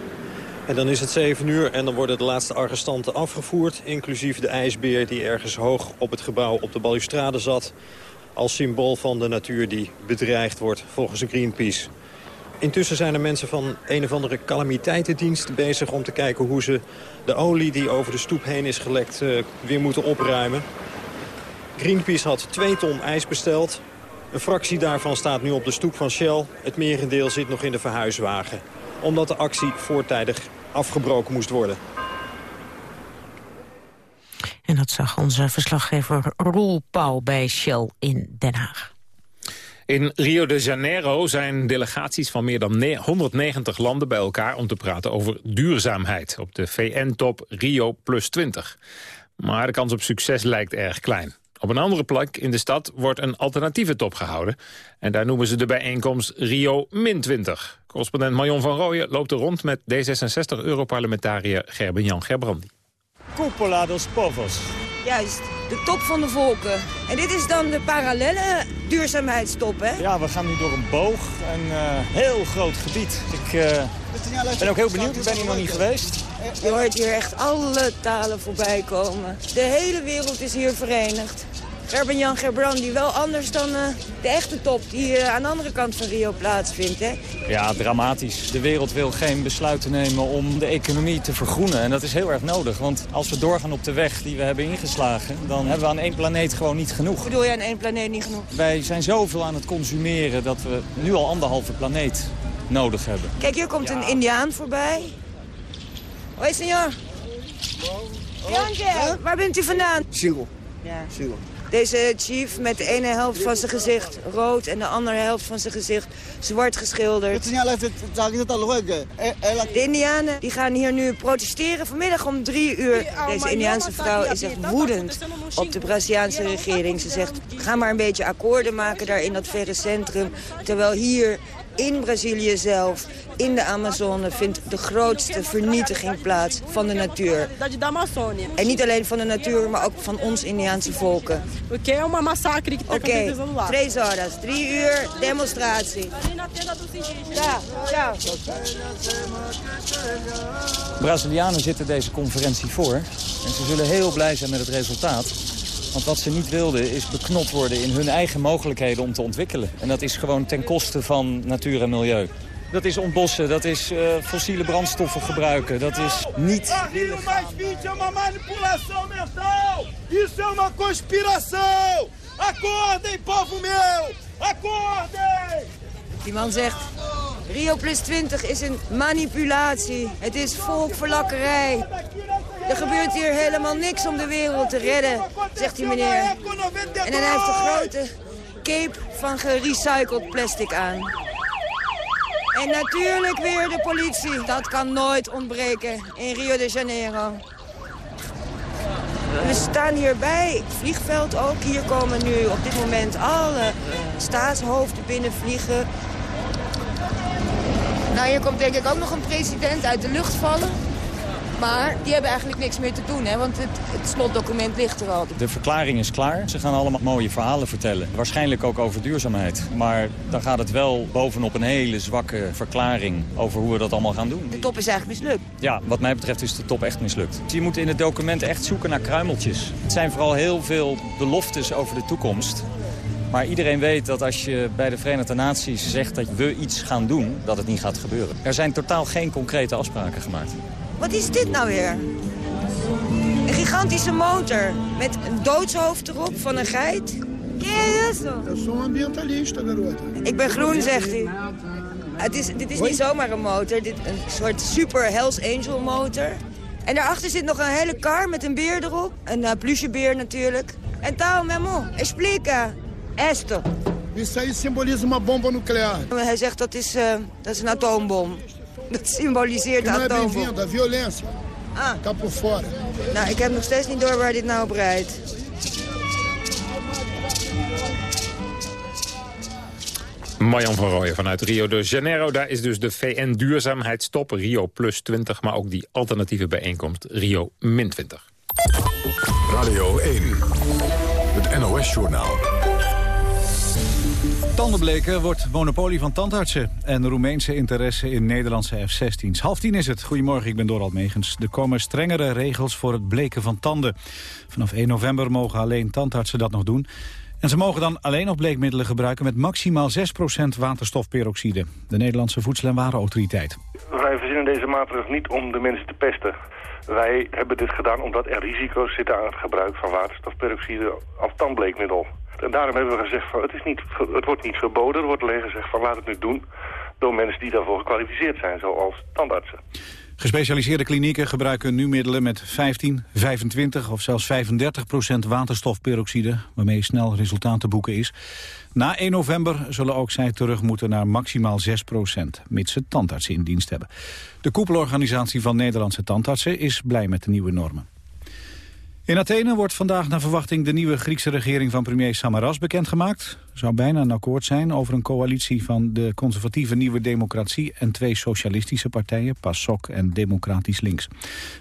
En dan is het 7 uur en dan worden de laatste arrestanten afgevoerd... inclusief de ijsbeer die ergens hoog op het gebouw op de balustrade zat... als symbool van de natuur die bedreigd wordt volgens Greenpeace. Intussen zijn er mensen van een of andere calamiteitendienst bezig om te kijken hoe ze de olie die over de stoep heen is gelekt uh, weer moeten opruimen. Greenpeace had twee ton ijs besteld. Een fractie daarvan staat nu op de stoep van Shell. Het merendeel zit nog in de verhuiswagen. Omdat de actie voortijdig afgebroken moest worden.
En dat zag onze verslaggever Roel Pauw bij Shell in Den Haag.
In Rio de Janeiro zijn delegaties van meer dan 190 landen bij elkaar... om te praten over duurzaamheid op de VN-top Rio Plus 20. Maar de kans op succes lijkt erg klein. Op een andere plek in de stad wordt een alternatieve top gehouden. En daar noemen ze de bijeenkomst Rio Min 20. Correspondent Marion van Rooyen loopt er rond met D66-europarlementariër Gerben-Jan Gerbrandi.
Cupola dos Povos.
Juist, de top van de volken. En dit is dan de parallele duurzaamheidstop, hè?
Ja, we gaan nu door een boog, een uh, heel groot gebied. Ik uh, ben ook heel benieuwd, ik ben hier nog niet geweest.
Je hoort hier echt alle talen voorbij komen. De hele wereld is hier verenigd. Gerben-Jan Gerbrandi, wel anders dan uh, de echte top die uh, aan de andere kant van Rio plaatsvindt, hè?
Ja, dramatisch. De wereld wil geen besluiten nemen om de economie te vergroenen. En dat is heel erg nodig, want als we doorgaan op de weg die we hebben ingeslagen... dan hebben we aan één planeet gewoon niet genoeg.
Hoe bedoel je aan één planeet niet genoeg?
Wij zijn zoveel aan het consumeren dat we nu al anderhalve planeet nodig hebben.
Kijk, hier komt ja. een indiaan voorbij. Hoi, senor. Jantje, waar bent u vandaan?
Sigo.
Ja. Sigo. Deze chief met de ene helft van zijn gezicht rood en de andere helft van zijn gezicht zwart geschilderd. De Indianen die gaan hier nu protesteren vanmiddag om drie uur. Deze Indiaanse vrouw is echt woedend op de Braziliaanse regering. Ze zegt, ga maar een beetje akkoorden maken daar in dat verre centrum. Terwijl hier in Brazilië zelf, in de Amazone, vindt de grootste vernietiging plaats van de natuur. En niet alleen van de natuur, maar ook van ons Indiaanse volken.
Oké, uma massacre
Oké, okay, horas, drie uur, demonstratie. Ja, ja.
Brazilianen zitten deze conferentie voor. En ze zullen heel blij zijn met het resultaat. Want wat ze niet wilden is beknot worden in hun eigen mogelijkheden om te ontwikkelen. En dat is gewoon ten koste van natuur en milieu. Dat is ontbossen, dat is uh, fossiele brandstoffen gebruiken, dat is niet...
Rio mais 20 é uma manipulação mental! Isso é uma conspiração! Acordem, povo meu! Acordem!
Die man zegt, Rio plus 20 is een manipulatie. Het is volkverlakkerij. Er gebeurt hier helemaal niks om de wereld te redden, zegt die meneer. En hij heeft een grote cape van gerecycled plastic aan. En natuurlijk weer de politie. Dat kan nooit ontbreken in Rio de Janeiro. We staan hier bij het vliegveld ook. Hier komen nu op dit moment alle staatshoofden binnenvliegen. Nou, hier komt denk ik ook nog een president uit de lucht vallen. Maar die hebben eigenlijk niks meer te doen, hè, want het, het slotdocument ligt er al.
De verklaring is klaar. Ze gaan allemaal mooie verhalen vertellen. Waarschijnlijk ook over duurzaamheid. Maar dan gaat het wel bovenop een hele zwakke verklaring over hoe we dat allemaal gaan doen.
De top is eigenlijk mislukt.
Ja, wat mij betreft is de top echt mislukt. Je moet in het document echt zoeken naar kruimeltjes. Het zijn vooral heel veel beloftes over de toekomst. Maar iedereen weet dat als je bij de Verenigde Naties zegt dat we iets gaan doen, dat het niet gaat gebeuren. Er zijn totaal geen concrete afspraken gemaakt.
Wat is dit nou weer? Een gigantische motor met een doodshoofd erop van een geit. Ik ben groen, zegt hij. Het is, dit is niet zomaar een motor. Dit een soort super Hells Angel motor. En daarachter zit nog een hele kar met een beer erop. Een uh, pluchebeer natuurlijk. En meu amor, explica. Esto.
Isso aí simboliza uma bomba nuclear.
Hij zegt dat is, uh, dat is een atoombom. Dat symboliseert
é
atoombom.
bem-vindo, a violência.
Ah.
Tá por fora.
Nou, ik heb nog steeds niet door waar dit nou op rijdt.
Marjan van Rooyen vanuit Rio de Janeiro. Daar is dus de VN-duurzaamheidstop Rio plus 20... maar ook die alternatieve bijeenkomst Rio min 20.
Radio 1, het NOS-journaal.
Tandenbleken wordt monopolie van tandartsen en Roemeense interesse in Nederlandse F-16's. Half tien is het. Goedemorgen, ik ben Dorald Megens. Er komen strengere regels voor het bleken van tanden. Vanaf 1 november mogen alleen tandartsen dat nog doen. En ze mogen dan alleen nog bleekmiddelen gebruiken met maximaal 6% waterstofperoxide. De Nederlandse Voedsel- en Warenautoriteit.
Wij verzinnen deze maatregel niet om de mensen te pesten. Wij hebben dit gedaan omdat er risico's zitten aan het gebruik van waterstofperoxide als tandbleekmiddel. En daarom hebben we gezegd van het, is niet, het wordt niet verboden, er wordt alleen gezegd van laat het nu doen door mensen die daarvoor gekwalificeerd zijn, zoals tandartsen.
Gespecialiseerde klinieken gebruiken nu middelen met 15, 25 of zelfs 35 procent waterstofperoxide, waarmee snel resultaat te boeken is. Na 1 november zullen ook zij terug moeten naar maximaal 6 procent, mits ze tandartsen in dienst hebben. De koepelorganisatie van Nederlandse tandartsen is blij met de nieuwe normen. In Athene wordt vandaag naar verwachting de nieuwe Griekse regering van premier Samaras bekendgemaakt. Zou bijna een akkoord zijn over een coalitie van de conservatieve Nieuwe Democratie en twee socialistische partijen, PASOK en Democratisch Links.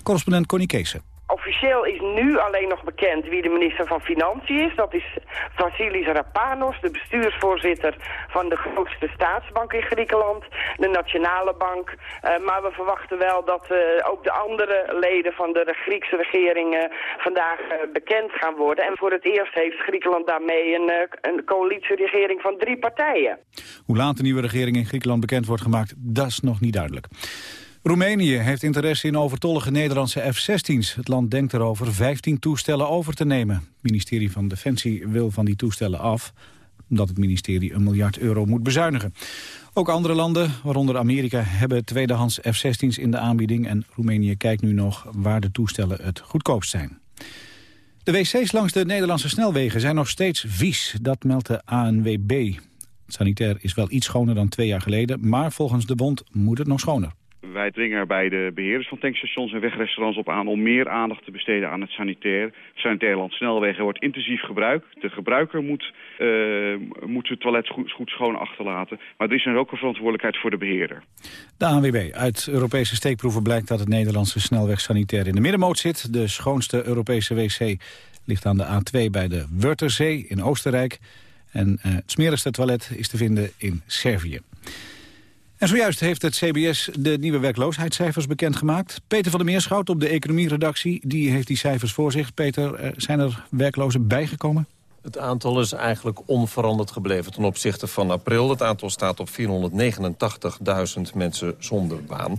Correspondent Connie Keese.
Officieel is nu alleen nog bekend wie de minister van Financiën is. Dat is Vasilis Rapanos, de bestuursvoorzitter van de grootste staatsbank in Griekenland, de Nationale Bank. Eh, maar we verwachten wel dat eh, ook de andere leden van de Griekse regering eh, vandaag bekend gaan worden. En voor het eerst heeft Griekenland daarmee een, een coalitieregering van drie partijen.
Hoe laat de nieuwe regering in Griekenland bekend wordt gemaakt, dat is nog niet duidelijk. Roemenië heeft interesse in overtollige Nederlandse F-16's. Het land denkt erover 15 toestellen over te nemen. Het ministerie van Defensie wil van die toestellen af... omdat het ministerie een miljard euro moet bezuinigen. Ook andere landen, waaronder Amerika, hebben tweedehands F-16's in de aanbieding... en Roemenië kijkt nu nog waar de toestellen het goedkoopst zijn. De wc's langs de Nederlandse snelwegen zijn nog steeds vies. Dat meldt de ANWB. Sanitair is wel iets schoner dan twee jaar geleden... maar volgens de bond moet het nog schoner.
Wij dringen er bij de beheerders van tankstations en wegrestaurants op aan om meer aandacht te besteden aan het sanitair. Sanitair land snelwegen wordt intensief gebruikt. De gebruiker moet, uh, moet het toilet goed, schoon achterlaten. Maar er is ook een verantwoordelijkheid voor de beheerder.
De ANWB. Uit Europese steekproeven blijkt dat het Nederlandse snelweg sanitair in de middenmoot zit. De schoonste Europese wc ligt aan de A2 bij de Wörthersee in Oostenrijk. En uh, het smerigste toilet is te vinden in Servië. En zojuist heeft het CBS de nieuwe werkloosheidscijfers bekendgemaakt. Peter van der Meerschout op de economieredactie, die heeft die cijfers voor zich. Peter, zijn er werklozen bijgekomen?
Het aantal is eigenlijk onveranderd gebleven ten opzichte van april. Het aantal staat op 489.000 mensen zonder baan.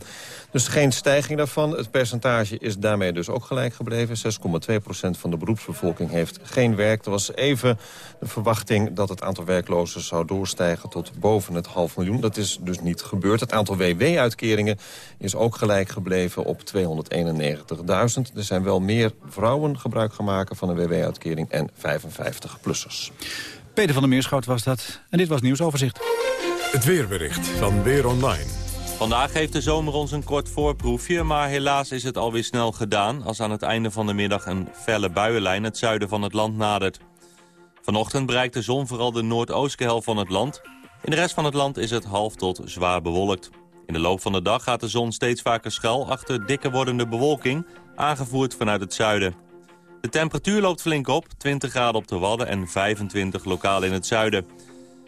Dus geen stijging daarvan. Het percentage is daarmee dus ook gelijk gebleven. 6,2% van de beroepsbevolking heeft geen werk. Er was even de verwachting dat het aantal werklozen zou doorstijgen tot boven het half miljoen. Dat is dus niet gebeurd. Het aantal WW-uitkeringen is ook gelijk gebleven op 291.000. Er zijn wel meer vrouwen gebruik gemaakt van een WW-uitkering en 55-plussers.
Peter van der Meerschout was dat. En dit was nieuwsoverzicht.
Het weerbericht van Weer Online.
Vandaag geeft de zomer ons een kort voorproefje, maar helaas is het alweer snel gedaan... als aan het einde van de middag een felle buienlijn het zuiden van het land nadert. Vanochtend bereikt de zon vooral de noordoostelijke helft van het land. In de rest van het land is het half tot zwaar bewolkt. In de loop van de dag gaat de zon steeds vaker schuil achter dikke wordende bewolking, aangevoerd vanuit het zuiden. De temperatuur loopt flink op, 20 graden op de Wadden en 25 lokaal in het zuiden.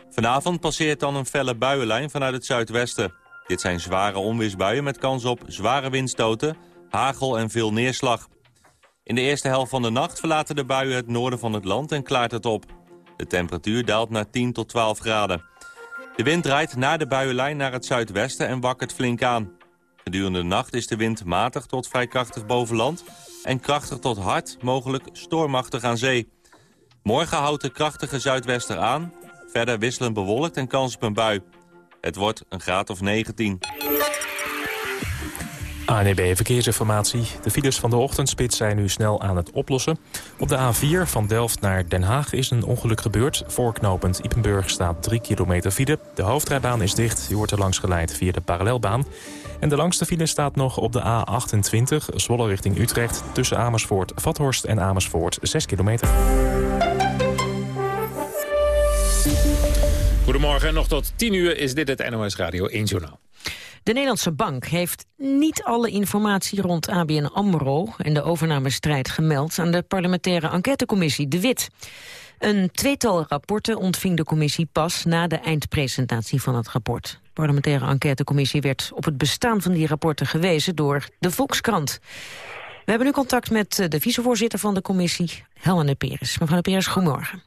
Vanavond passeert dan een felle buienlijn vanuit het zuidwesten. Dit zijn zware onweersbuien met kans op zware windstoten, hagel en veel neerslag. In de eerste helft van de nacht verlaten de buien het noorden van het land en klaart het op. De temperatuur daalt naar 10 tot 12 graden. De wind draait na de buienlijn naar het zuidwesten en wakkert flink aan. Gedurende de nacht is de wind matig tot vrij krachtig boven land... en krachtig tot hard, mogelijk stormachtig aan zee. Morgen houdt de krachtige zuidwester aan. Verder wisselend bewolkt en kans op een bui. Het wordt een graad of 19.
ANEB Verkeersinformatie. De files van de ochtendspits zijn nu snel aan het oplossen. Op de A4 van Delft naar Den Haag is een ongeluk gebeurd. Voorknopend Ipenburg staat 3 kilometer file. De hoofdrijbaan is dicht. U wordt er langs geleid via de parallelbaan. En de langste file staat nog op de A28, Zwolle richting Utrecht... tussen Amersfoort, Vathorst en Amersfoort, 6 kilometer.
Goedemorgen, nog tot 10 uur is dit het NOS Radio 1 Journaal.
De Nederlandse Bank heeft niet alle informatie rond ABN AMRO... en de overnamestrijd gemeld aan de parlementaire enquêtecommissie De Wit. Een tweetal rapporten ontving de commissie pas na de eindpresentatie van het rapport. De parlementaire enquêtecommissie werd op het bestaan van die rapporten gewezen door de Volkskrant. We hebben nu contact met de vicevoorzitter van de commissie, Helene Peres. Mevrouw de Peres, goedemorgen.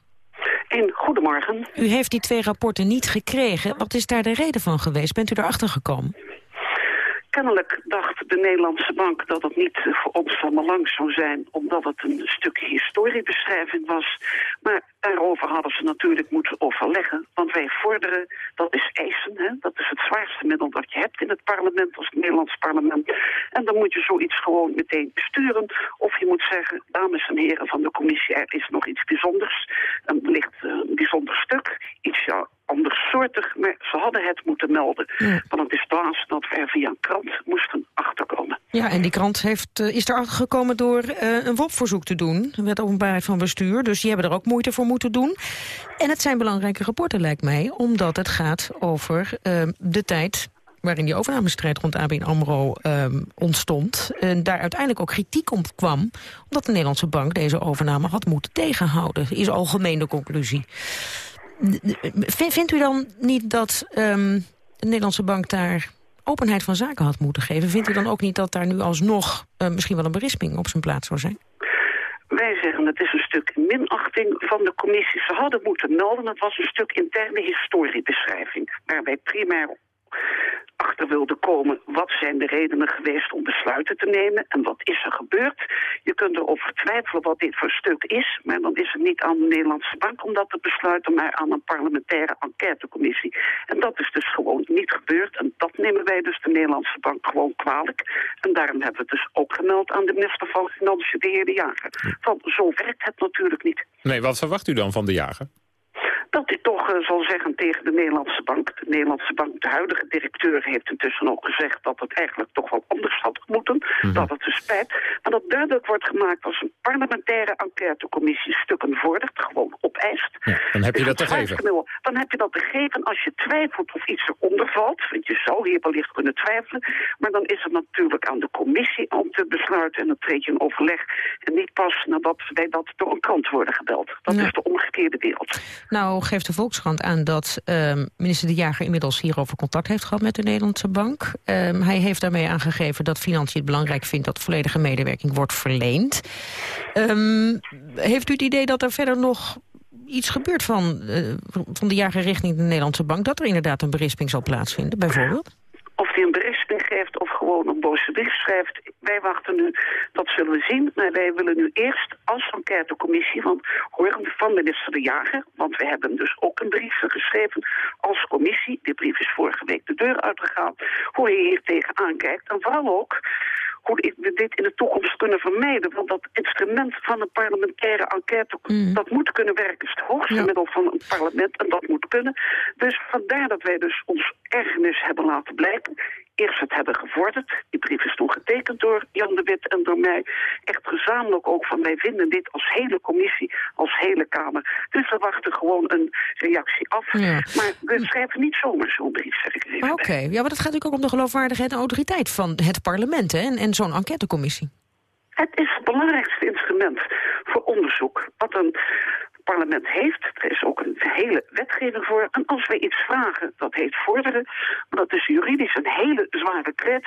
En goedemorgen.
U heeft die twee rapporten niet gekregen. Wat is daar de reden van geweest? Bent u erachter gekomen?
Kennelijk dacht de Nederlandse bank dat het niet voor ons van belang zou zijn... omdat het een stukje historiebeschrijving was. Maar daarover hadden ze natuurlijk moeten overleggen. Want wij vorderen, dat is eisen, hè? dat is het zwaarste middel dat je hebt in het parlement... als het Nederlands parlement. En dan moet je zoiets gewoon meteen besturen. Of je moet zeggen, dames en heren van de commissie... er is nog iets bijzonders, een licht een bijzonder stuk, iets andersoortig, maar ze hadden het moeten melden. Want het is dwaas dat we er via een krant moesten achterkomen.
Ja, en die krant heeft, uh, is erachter gekomen door uh, een WOP-verzoek te doen. Wet openbaarheid van bestuur, dus die hebben er ook moeite voor moeten doen. En het zijn belangrijke rapporten, lijkt mij, omdat het gaat over uh, de tijd waarin die overnamestrijd rond ABN AMRO um, ontstond... en daar uiteindelijk ook kritiek op kwam... omdat de Nederlandse bank deze overname had moeten tegenhouden. Is algemene conclusie. Vindt u dan niet dat um, de Nederlandse bank daar openheid van zaken had moeten geven? Vindt u dan ook niet dat daar nu alsnog uh, misschien wel een berisping op zijn plaats zou zijn?
Wij zeggen het is een stuk minachting van de commissie. Ze hadden moeten melden, het was een stuk interne historiebeschrijving... waarbij primair achter wilde komen... wat zijn de redenen geweest om besluiten te nemen en wat is er gebeurd. Je kunt erover twijfelen wat dit voor stuk is... maar dan is het niet aan de Nederlandse bank om dat te besluiten... maar aan een parlementaire enquêtecommissie. En dat is dus gewoon niet gebeurd. En dat nemen wij dus de Nederlandse bank gewoon kwalijk. En daarom hebben we het dus ook gemeld aan de minister van Financiën, de heer De Jager. Van zo werkt het natuurlijk niet.
Nee, wat verwacht u dan van De Jager?
Dat hij toch uh, zal zeggen tegen de Nederlandse bank. De Nederlandse bank, de huidige directeur, heeft intussen ook gezegd dat het eigenlijk toch wel anders had moeten. Mm -hmm. Dat het dus spijt. Maar dat duidelijk wordt gemaakt als een parlementaire enquêtecommissie stukken vordert, gewoon opeist.
Ja, dan heb je dat te geven.
Dan heb je dat te geven als je twijfelt of iets eronder valt. Want je zou hier wellicht kunnen twijfelen. Maar dan is het natuurlijk aan de commissie om te besluiten. En dan treed je een overleg. En niet pas nadat wij dat door een krant worden gebeld. Dat ja. is de omgekeerde wereld.
Nou, geeft de Volkskrant aan dat uh, minister De Jager inmiddels hierover contact heeft gehad met de Nederlandse bank. Uh, hij heeft daarmee aangegeven dat Financiën het belangrijk vindt dat volledige medewerking wordt verleend. Um, heeft u het idee dat er verder nog iets gebeurt van, uh, van De Jager richting de Nederlandse bank, dat er inderdaad een berisping zal plaatsvinden, bijvoorbeeld?
Of hij een gewoon een boze brief schrijft. Wij wachten nu, dat zullen we zien. Maar wij willen nu eerst als enquêtecommissie van, horen van minister De Jager... want we hebben dus ook een brief geschreven als commissie. Die brief is vorige week de deur uitgegaan. Hoe je hier tegenaan kijkt. En vooral ook hoe we dit in de toekomst kunnen vermijden. Want dat instrument van een parlementaire enquête, mm. dat moet kunnen werken. is het hoogste ja. middel van een parlement en dat moet kunnen. Dus vandaar dat wij dus ons ergernis hebben laten blijken. Eerst het hebben gevorderd. Die brief is toen getekend door Jan de Wit en door mij. Echt gezamenlijk ook van wij vinden dit als hele commissie, als hele Kamer. Dus we wachten gewoon een reactie af. Maar we schrijven niet zomaar zo'n brief, zeg ik even
Oké, ja, maar dat gaat natuurlijk ook om de geloofwaardigheid en autoriteit van het parlement hè? en, en zo'n enquêtecommissie.
Het is het belangrijkste instrument voor onderzoek wat een parlement heeft. Er is ook een hele wetgeving voor. En als wij iets vragen, dat heet vorderen, maar dat is juridisch een hele zware kret,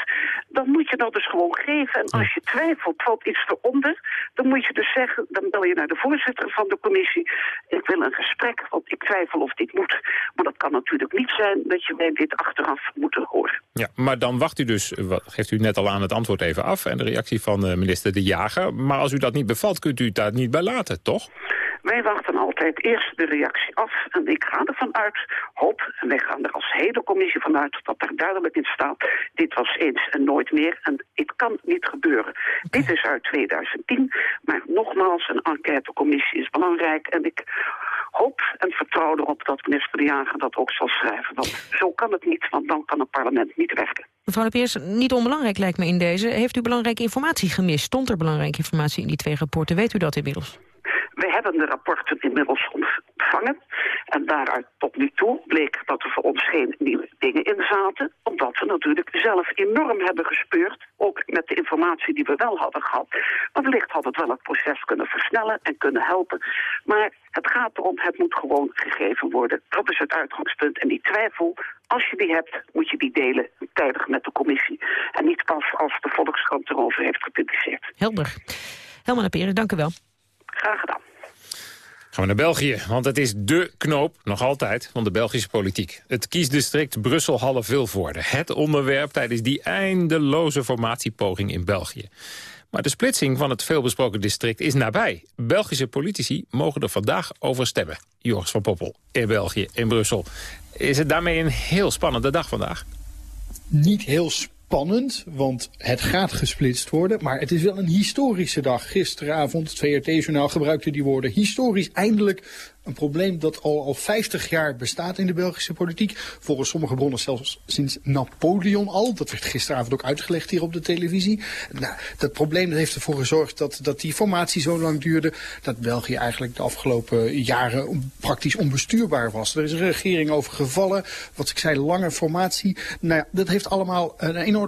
dan moet je dat dus gewoon geven. En als je twijfelt, valt iets eronder, dan moet je dus zeggen, dan bel je naar de voorzitter van de commissie, ik wil een gesprek, want ik twijfel of dit moet. Maar dat kan natuurlijk niet zijn dat je bij dit achteraf moet horen.
Ja, maar dan wacht u dus, geeft u net al aan het antwoord even af... en de reactie van uh, minister De Jager. Maar als u dat niet bevalt, kunt u het daar niet bij laten, toch?
Wij wachten altijd eerst de reactie af. En ik ga ervan uit, hoop, en wij gaan er als hele commissie vanuit... dat er duidelijk in staat, dit was eens en nooit meer. En het kan niet gebeuren. Dit is uit 2010, maar nogmaals, een enquêtecommissie is belangrijk. En ik hoop en vertrouw erop dat minister De Jager dat ook zal schrijven. Want zo kan het niet, want dan kan het parlement niet werken.
Mevrouw de Peers, niet onbelangrijk lijkt me in deze. Heeft u belangrijke informatie gemist? Stond er belangrijke informatie in die twee rapporten? Weet u dat inmiddels?
We hebben de rapporten inmiddels ontvangen. En daaruit tot nu toe bleek dat er voor ons geen nieuwe dingen in zaten. Omdat we natuurlijk zelf enorm hebben gespeurd. Ook met de informatie die we wel hadden gehad. Maar wellicht had het wel het proces kunnen versnellen en kunnen helpen. Maar het gaat erom, het moet gewoon gegeven worden. Dat is het uitgangspunt. En die twijfel, als je die hebt, moet je die delen tijdig met de commissie. En niet pas als de Volkskrant erover heeft gepubliceerd.
Helder. Helemaal Peren, dank u wel.
Graag gedaan.
Gaan we naar België, want het is dé knoop, nog altijd, van de Belgische politiek. Het kiesdistrict Brussel-Halle-Vilvoorde. Het onderwerp tijdens die eindeloze formatiepoging in België. Maar de splitsing van het veelbesproken district is nabij. Belgische politici mogen er vandaag over stemmen. Joris van Poppel in België, in Brussel. Is het daarmee een heel spannende dag vandaag?
Niet heel spannend, want het gaat gesplitst worden. Maar het is wel een historische dag. Gisteravond, het VRT-journaal gebruikte die woorden. Historisch, eindelijk een probleem dat al, al 50 jaar bestaat in de Belgische politiek. Volgens sommige bronnen zelfs sinds Napoleon al. Dat werd gisteravond ook uitgelegd hier op de televisie. Nou, dat probleem heeft ervoor gezorgd dat, dat die formatie zo lang duurde. Dat België eigenlijk de afgelopen jaren praktisch onbestuurbaar was. Er is een regering over gevallen. Wat ik zei, lange formatie. Nou ja, dat heeft allemaal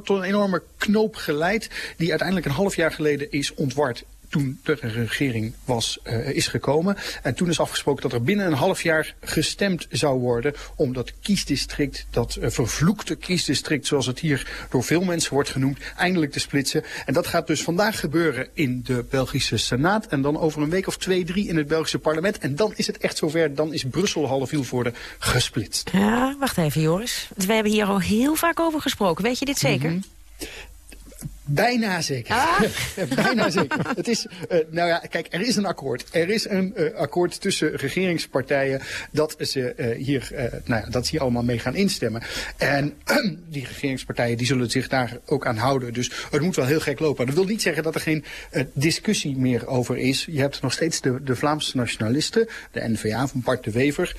tot een enorme knoop geleid. Die uiteindelijk een half jaar geleden is ontward toen de regering was, uh, is gekomen. En toen is afgesproken dat er binnen een half jaar gestemd zou worden om dat kiesdistrict, dat uh, vervloekte kiesdistrict zoals het hier door veel mensen wordt genoemd, eindelijk te splitsen. En dat gaat dus vandaag gebeuren in de Belgische Senaat en dan over een week of twee, drie in het Belgische parlement. En dan is het echt zover, dan is Brussel half Vilvoorde gesplitst.
Ja, wacht even Joris. We hebben hier al heel vaak over gesproken. Weet je dit zeker?
Mm -hmm. Bijna zeker.
Ah.
Bijna zeker. Het is, uh, nou ja, kijk, er is een akkoord. Er is een uh, akkoord tussen regeringspartijen dat ze uh, hier, nou ja, dat ze hier allemaal mee gaan instemmen. En die regeringspartijen die zullen zich daar ook aan houden. Dus het moet wel heel gek lopen. Dat wil niet zeggen dat er geen discussie meer over is. Je hebt nog steeds de, de Vlaamse nationalisten, de NVA van Bart de Wever.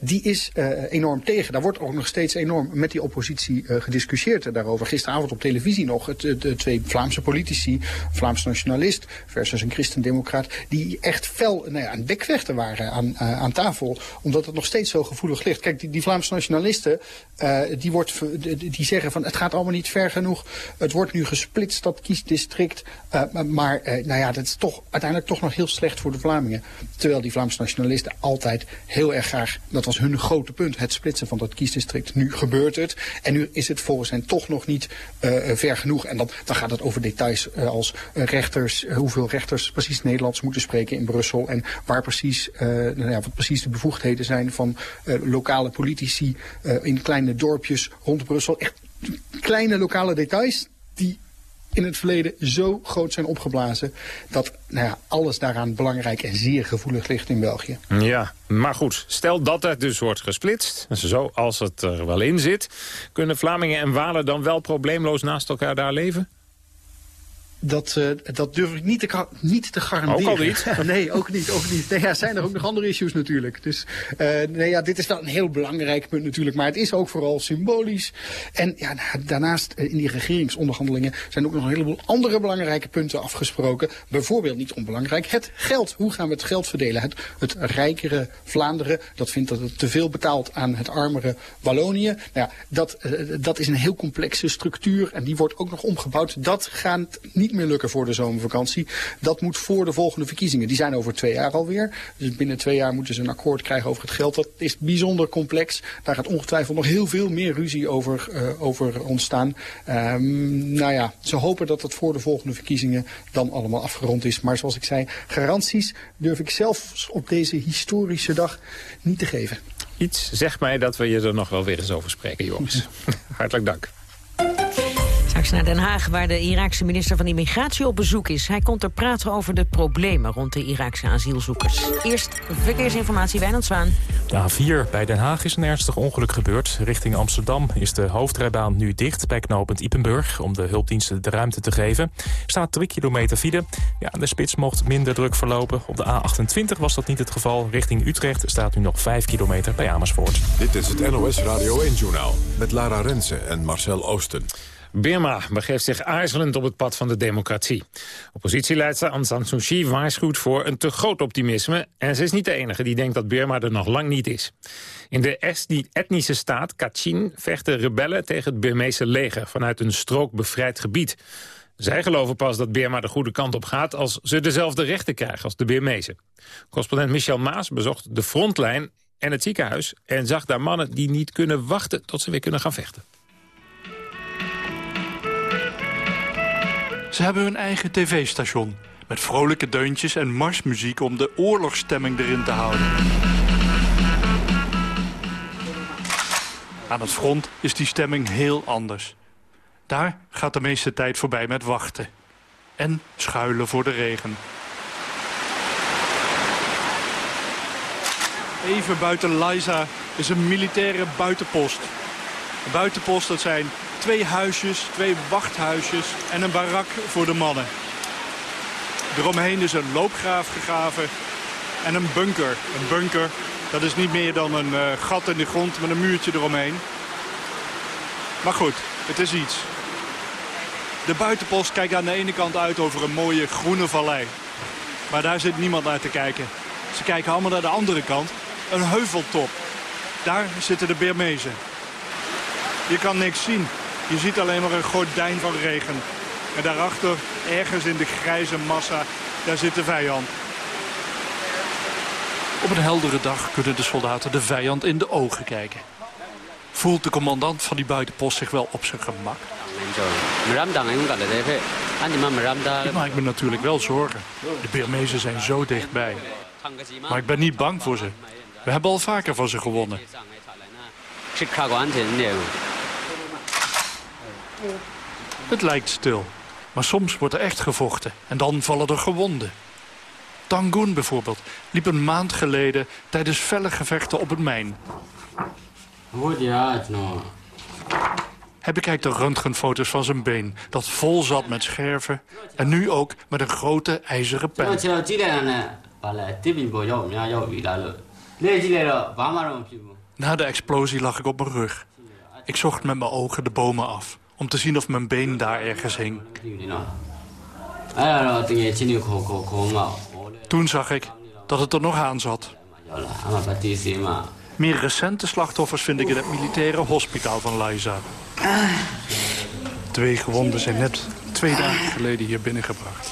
die is enorm tegen. Daar wordt ook nog steeds enorm met die oppositie gediscussieerd daarover. Gisteravond op televisie nog het, het, het twee Vlaamse politici, Vlaams nationalist versus een christendemocraat, die echt fel nou ja, aan bekvechten waren aan, uh, aan tafel, omdat het nog steeds zo gevoelig ligt. Kijk, die, Vlaamse nationalisten, uh, die, wordt, die, zeggen van het gaat allemaal niet ver genoeg, het wordt nu gesplitst, dat kiesdistrict, uh, maar nou ja, dat is toch uiteindelijk toch nog heel slecht voor de Vlamingen. Terwijl die Vlaamse nationalisten altijd heel erg graag, dat was hun grote punt, het splitsen van dat kiesdistrict. Nu gebeurt het en nu is het volgens hen toch nog niet ver genoeg en dan, dan gaat het over details uh, als uh, rechters, uh, hoeveel rechters precies Nederlands moeten spreken in Brussel en waar precies, nou ja, wat precies de bevoegdheden zijn van lokale politici in kleine dorpjes rond Brussel. Echt kleine lokale details die in het verleden zo groot zijn opgeblazen... dat nou ja, alles daaraan belangrijk en zeer gevoelig ligt in België.
Ja, maar goed, stel dat het dus wordt gesplitst... zoals het er wel in zit... kunnen Vlamingen en Walen dan wel probleemloos naast elkaar daar leven?
Dat, uh, dat durf ik niet te, niet te garanderen.
Ook al niet?
nee, ook niet. Ook niet. Nee, ja, zijn er ook nog andere issues natuurlijk. Dus uh, nee, ja, dit is wel een heel belangrijk punt natuurlijk. Maar het is ook vooral symbolisch. En ja, daarnaast in die regeringsonderhandelingen zijn ook nog een heleboel andere belangrijke punten afgesproken. Bijvoorbeeld niet onbelangrijk het geld. Hoe gaan we het geld verdelen? Het, het rijkere Vlaanderen, dat vindt dat het te veel betaalt aan het armere Wallonië. Nou ja, dat, uh, dat is een heel complexe structuur en die wordt ook nog omgebouwd. Dat gaat niet meer lukken voor de zomervakantie. Dat moet voor de volgende verkiezingen. Die zijn over twee jaar alweer. Dus binnen twee jaar moeten ze een akkoord krijgen over het geld. Dat is bijzonder complex. Daar gaat ongetwijfeld nog heel veel meer ruzie over, uh, over ontstaan. Um, nou ja, ze hopen dat het voor de volgende verkiezingen dan allemaal afgerond is. Maar zoals ik zei, garanties durf ik zelfs op deze historische dag niet te geven.
Iets zegt mij dat we je er nog wel weer eens over spreken, jongens. Hartelijk dank.
Straks naar Den Haag, waar de Iraakse minister van Immigratie op bezoek is. Hij komt er praten over de problemen rond de Iraakse asielzoekers. Eerst verkeersinformatie, Wijnand Zwaan.
De A4 bij Den Haag is een ernstig ongeluk gebeurd. Richting Amsterdam is de hoofdrijbaan nu dicht bij knooppunt Ipenburg... om de hulpdiensten de ruimte te geven. Er staat 3 kilometer file. Ja, de spits mocht minder druk verlopen. Op de A28 was dat niet het geval. Richting Utrecht staat nu nog 5 kilometer bij Amersfoort.
Dit is het NOS Radio 1-journaal met Lara Rensen en Marcel Oosten.
Birma begeeft zich aarzelend op het pad van de democratie. Oppositieleidster Aung San Suu Kyi waarschuwt voor een te groot optimisme... en ze is niet de enige die denkt dat Birma er nog lang niet is. In de etnische staat Kachin vechten rebellen tegen het Birmeese leger... vanuit een strook bevrijd gebied. Zij geloven pas dat Birma de goede kant op gaat... als ze dezelfde rechten krijgen als de Birmezen. Correspondent Michel Maas bezocht de frontlijn en het ziekenhuis... en zag daar mannen die niet kunnen wachten tot ze weer kunnen gaan vechten.
Ze hebben hun eigen tv-station. Met vrolijke deuntjes en marsmuziek om de oorlogsstemming erin te houden. Aan het front is die stemming heel anders. Daar gaat de meeste tijd voorbij met wachten. En schuilen voor de regen. Even buiten Liza is een militaire buitenpost. Een buitenpost, dat zijn twee huisjes, twee wachthuisjes en een barak voor de mannen. Eromheen is een loopgraaf gegraven en een bunker. Een bunker, dat is niet meer dan een uh, gat in de grond met een muurtje eromheen. Maar goed, het is iets. De buitenpost kijkt aan de ene kant uit over een mooie groene vallei. Maar daar zit niemand naar te kijken. Ze kijken allemaal naar de andere kant, een heuveltop. Daar zitten de Birmezen. Je kan niks zien. Je ziet alleen maar een gordijn van regen. En daarachter, ergens in de grijze massa, daar zit de vijand. Op een heldere dag kunnen de soldaten de vijand in de ogen kijken. Voelt de commandant van die buitenpost zich wel op zijn gemak? Ik maak me natuurlijk wel zorgen. De Birmezen zijn zo dichtbij. Maar ik ben niet bang voor ze. We hebben al vaker van ze gewonnen. Het lijkt stil, maar soms wordt er echt gevochten en dan vallen er gewonden. Tangoon bijvoorbeeld liep een maand geleden tijdens felle gevechten op het mijn. Hij bekijkt de röntgenfoto's van zijn been, dat vol zat met scherven... en nu ook met een grote ijzeren pen. Na de explosie lag ik op mijn rug. Ik zocht met mijn ogen de bomen af om te zien of mijn been daar ergens hing. Toen zag ik dat het er nog aan zat. Meer recente slachtoffers vind ik in het militaire hospitaal van Liza. Twee gewonden zijn net twee dagen geleden hier binnengebracht.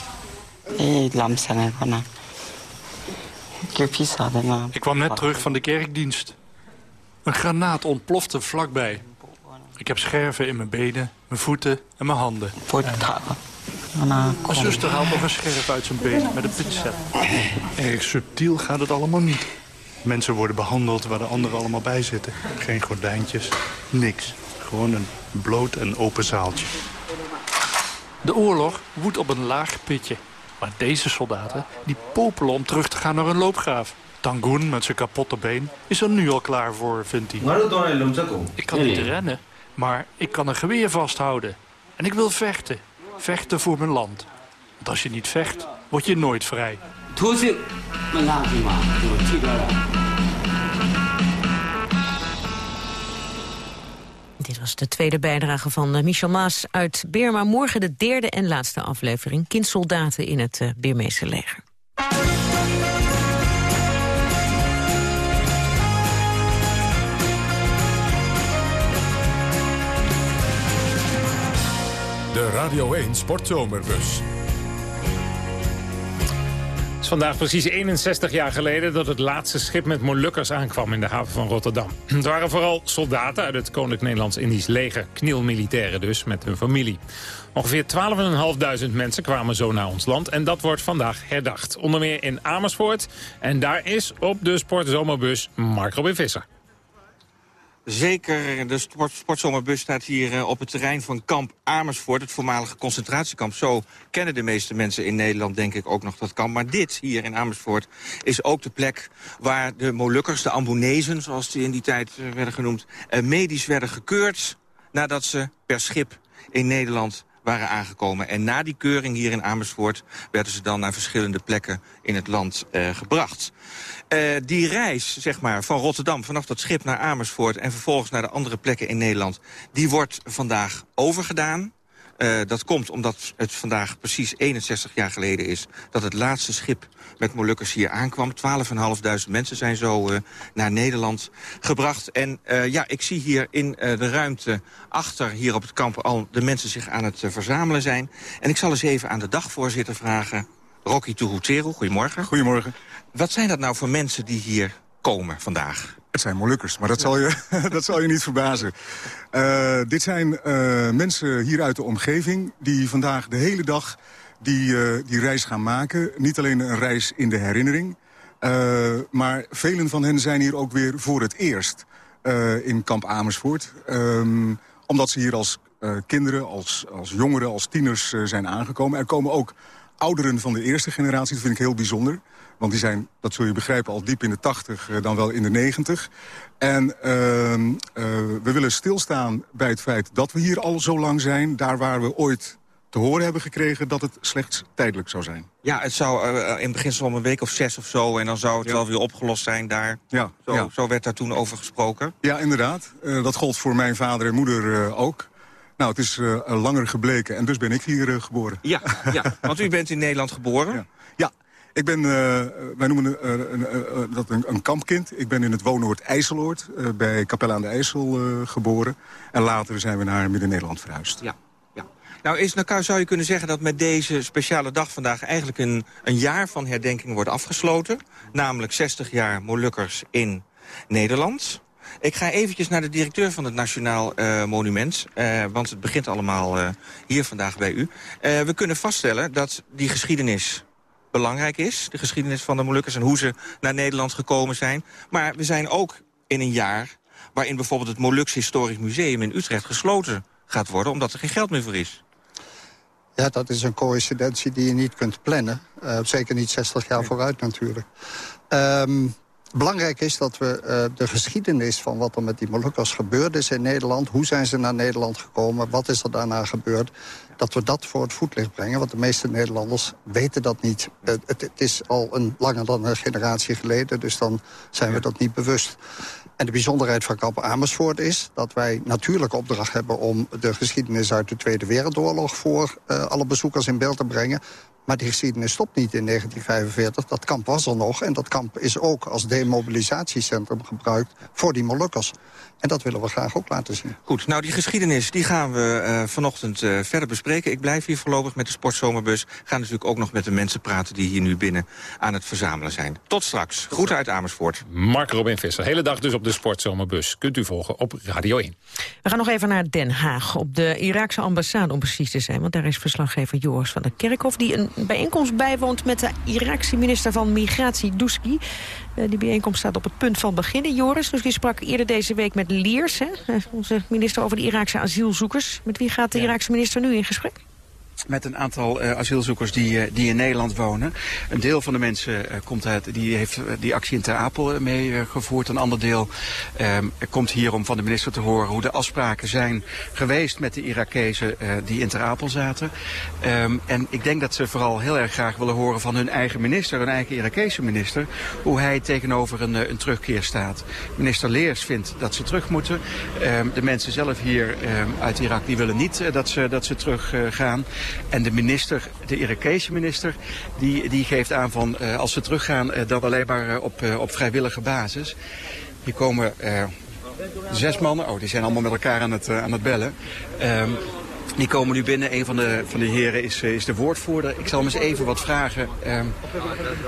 Ik kwam net terug van de kerkdienst. Een granaat ontplofte vlakbij. Ik heb scherven in mijn benen, mijn voeten en mijn handen. Mijn zuster haalt nog een scherf uit zijn been met een pincet. Erg subtiel gaat het allemaal niet. Mensen worden behandeld waar de anderen allemaal bij zitten. Geen gordijntjes, niks. Gewoon een bloot en open zaaltje. De oorlog woedt op een laag pitje. Maar deze soldaten die popelen om terug te gaan naar hun loopgraaf. Tangoon met zijn kapotte been is er nu al klaar voor, vindt hij. Ik kan niet rennen, maar ik kan een geweer vasthouden. En ik wil vechten. Vechten voor mijn land. Want als je niet vecht, word je nooit vrij.
Dit was de tweede bijdrage van eh, Michel Maas uit Birma. Morgen de derde en laatste aflevering. Kindsoldaten in het uh, Birmeese leger.
De Radio 1 Sportzomerbus.
Het is vandaag precies 61 jaar geleden dat het laatste schip met Molukkers aankwam in de haven van Rotterdam. Het waren vooral soldaten uit het Koninklijk Nederlands-Indisch leger, knielmilitairen dus, met hun familie. Ongeveer 12.500 mensen kwamen zo naar ons land en dat wordt vandaag herdacht. Onder meer in Amersfoort en daar is op de sportzomerbus Mark Robin Visser.
Zeker, de sport, sportzomerbus staat hier uh, op het terrein van kamp Amersfoort... het voormalige concentratiekamp. Zo kennen de meeste mensen in Nederland denk ik ook nog dat kamp. Maar dit hier in Amersfoort is ook de plek waar de Molukkers... de Ambonezen, zoals die in die tijd uh, werden genoemd... Uh, medisch werden gekeurd nadat ze per schip in Nederland waren aangekomen. En na die keuring hier in Amersfoort werden ze dan naar verschillende plekken in het land uh, gebracht. Uh, die reis zeg maar, van Rotterdam vanaf dat schip naar Amersfoort... en vervolgens naar de andere plekken in Nederland... die wordt vandaag overgedaan. Uh, dat komt omdat het vandaag precies 61 jaar geleden is... dat het laatste schip met Molukkers hier aankwam. 12.500 mensen zijn zo uh, naar Nederland gebracht. En uh, ja, ik zie hier in de ruimte achter hier op het kamp... al de mensen zich aan het verzamelen zijn. En ik zal eens even aan de dagvoorzitter vragen... Rocky Tuhuteru, goedemorgen.
Goedemorgen.
Wat zijn dat nou voor mensen die hier komen vandaag?
Het zijn Molukkers, maar dat zal je, dat zal je niet verbazen. Uh, dit zijn uh, mensen hier uit de omgeving die vandaag de hele dag die, uh, die reis gaan maken. Niet alleen een reis in de herinnering, maar velen van hen zijn hier ook weer voor het eerst in kamp Amersfoort. Um, omdat ze hier als kinderen, als, als jongeren, als tieners zijn aangekomen. Er komen ook ouderen van de eerste generatie, dat vind ik heel bijzonder. Want die zijn, dat zul je begrijpen, al diep in de 80, uh, dan wel in de 90. En uh, uh, we willen stilstaan bij het feit dat we hier al zo lang zijn. Daar waar we ooit te horen hebben gekregen dat het slechts tijdelijk zou zijn.
Ja, het zou uh, in beginsel om een week of zes of zo... en dan zou het ja. wel weer opgelost zijn daar.
Ja,
zo,
ja.
zo werd daar toen over gesproken.
Ja, inderdaad. Dat gold voor mijn vader en moeder ook. Nou, het is uh, langer gebleken en dus ben ik hier uh, geboren.
Ja, ja, want u bent in Nederland geboren?
Ja, ja. ik ben, uh, wij noemen dat een, een, kampkind. Ik ben in het woonoord IJsseloord, bij Capelle aan de IJssel geboren. En later zijn we naar Midden-Nederland verhuisd.
Ja. ja. Nou, is, nou zou je kunnen zeggen dat met deze speciale dag vandaag... eigenlijk een, een jaar van herdenking wordt afgesloten. Namelijk 60 jaar Molukkers in Nederland. Ik ga eventjes naar de directeur van het Nationaal uh, Monument. Uh, want het begint allemaal uh, hier vandaag bij u. We kunnen vaststellen dat die geschiedenis belangrijk is. De geschiedenis van de Molukkers en hoe ze naar Nederland gekomen zijn. Maar we zijn ook in een jaar waarin bijvoorbeeld het Moluks Historisch Museum in Utrecht gesloten gaat worden. Omdat er geen geld meer voor is.
Ja, dat is een coïncidentie die je niet kunt plannen. zeker niet 60 jaar vooruit natuurlijk. Um, Belangrijk is dat we uh, de geschiedenis van wat er met die Molukkers gebeurd is in Nederland... hoe zijn ze naar Nederland gekomen, wat is er daarna gebeurd... dat we dat voor het voetlicht brengen, want de meeste Nederlanders weten dat niet. Uh, het, het, is al een, langer dan een generatie geleden, dus dan zijn we dat niet bewust. En de bijzonderheid van kamp Amersfoort is dat wij natuurlijk opdracht hebben... om de geschiedenis uit de Tweede Wereldoorlog voor uh, alle bezoekers in beeld te brengen. Maar die geschiedenis stopt niet in 1945. Dat kamp was er nog en dat kamp is ook als demobilisatiecentrum gebruikt voor die Molukkers. En dat willen we graag ook laten zien.
Goed, nou die geschiedenis die gaan we uh, vanochtend uh, verder bespreken. Ik blijf hier voorlopig met de Sportzomerbus. Gaan natuurlijk ook nog met de mensen praten die hier nu binnen aan het verzamelen zijn. Tot straks. Groeten uit Amersfoort.
Mark Robin Visser, hele dag dus op de Sportzomerbus. Kunt u volgen op Radio 1.
We gaan nog even naar Den Haag, op de Iraakse ambassade om precies te zijn. Want daar is verslaggever Joris van der Kerkhof... die een bijeenkomst bijwoont met de Iraakse minister van Migratie, Douski. Uh, die bijeenkomst staat op het punt van beginnen. Joris, dus die sprak eerder deze week met Liers, hè, onze minister over de Iraakse asielzoekers. Met wie gaat de Iraakse minister nu in gesprek?
Met een aantal uh, asielzoekers die, uh, die in Nederland wonen. Een deel van de mensen uh, komt die heeft die actie in Ter Apel meegevoerd. Een ander deel um, komt hier om van de minister te horen hoe de afspraken zijn geweest met de Irakezen die in Ter Apel zaten. Um, en ik denk dat ze vooral heel erg graag willen horen van hun eigen minister, hun eigen Irakese minister, hoe hij tegenover een, een terugkeer staat. Minister Leers vindt dat ze terug moeten. Um, de mensen zelf hier uit Irak die willen niet dat, ze, dat ze terug gaan. En de minister, de Irakese minister, die, die geeft aan van uh, als ze teruggaan, uh, dat alleen maar uh, op, op vrijwillige basis. Hier komen zes mannen, oh die zijn allemaal met elkaar aan het, aan het bellen. Um, die komen nu binnen. Een van de, van de heren is, is de woordvoerder. Ik zal hem eens even wat vragen. Um,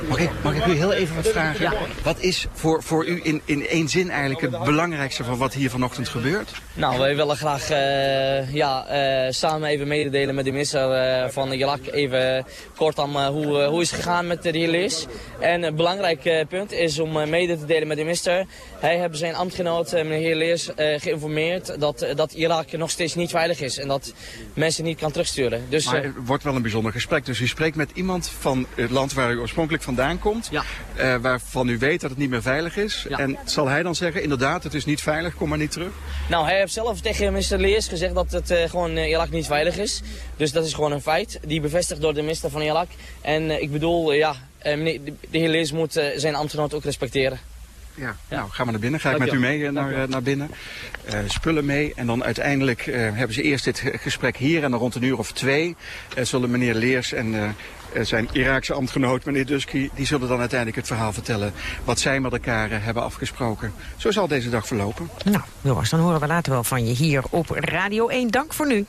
mag, ik, mag ik u heel even wat vragen? Ja. Wat is voor, voor u in, in één zin eigenlijk het belangrijkste van wat hier vanochtend gebeurt?
Nou, wij willen graag uh, ja, uh, samen even mededelen met de minister uh, van Irak. Even kort aan hoe, hoe is het gegaan met de release. En een belangrijk punt is om mede te delen met de minister. Hij heeft zijn ambtgenoot, meneer Heerleers, geïnformeerd dat, dat Irak nog steeds niet veilig is. En dat mensen niet kan terugsturen. Dus,
maar het wordt wel een bijzonder gesprek. Dus u spreekt met iemand van het land waar u oorspronkelijk vandaan komt.
Ja.
Uh, waarvan u weet dat het niet meer veilig is.
Ja.
En zal hij dan zeggen, inderdaad, het is niet veilig, kom maar niet terug?
Nou, hij heeft zelf tegen minister Leers gezegd dat het uh, gewoon uh, Irak niet veilig is. Dus dat is gewoon een feit. Die bevestigd door de minister van Irak. En ik bedoel, ja, meneer, de heer Leers moet zijn ambtgenoot ook respecteren.
Ja, ja, nou, ga maar naar binnen. Ga ik met u mee naar, naar binnen. Uh, spullen mee. En dan uiteindelijk uh, hebben ze eerst dit gesprek hier. En dan rond een uur of twee uh, zullen meneer Leers en zijn Iraakse ambtgenoot, meneer Dusky... die zullen dan uiteindelijk het verhaal vertellen wat zij met elkaar hebben afgesproken. Zo zal deze dag verlopen.
Nou, Joris, dan horen we later wel van je hier op Radio 1. Dank voor nu.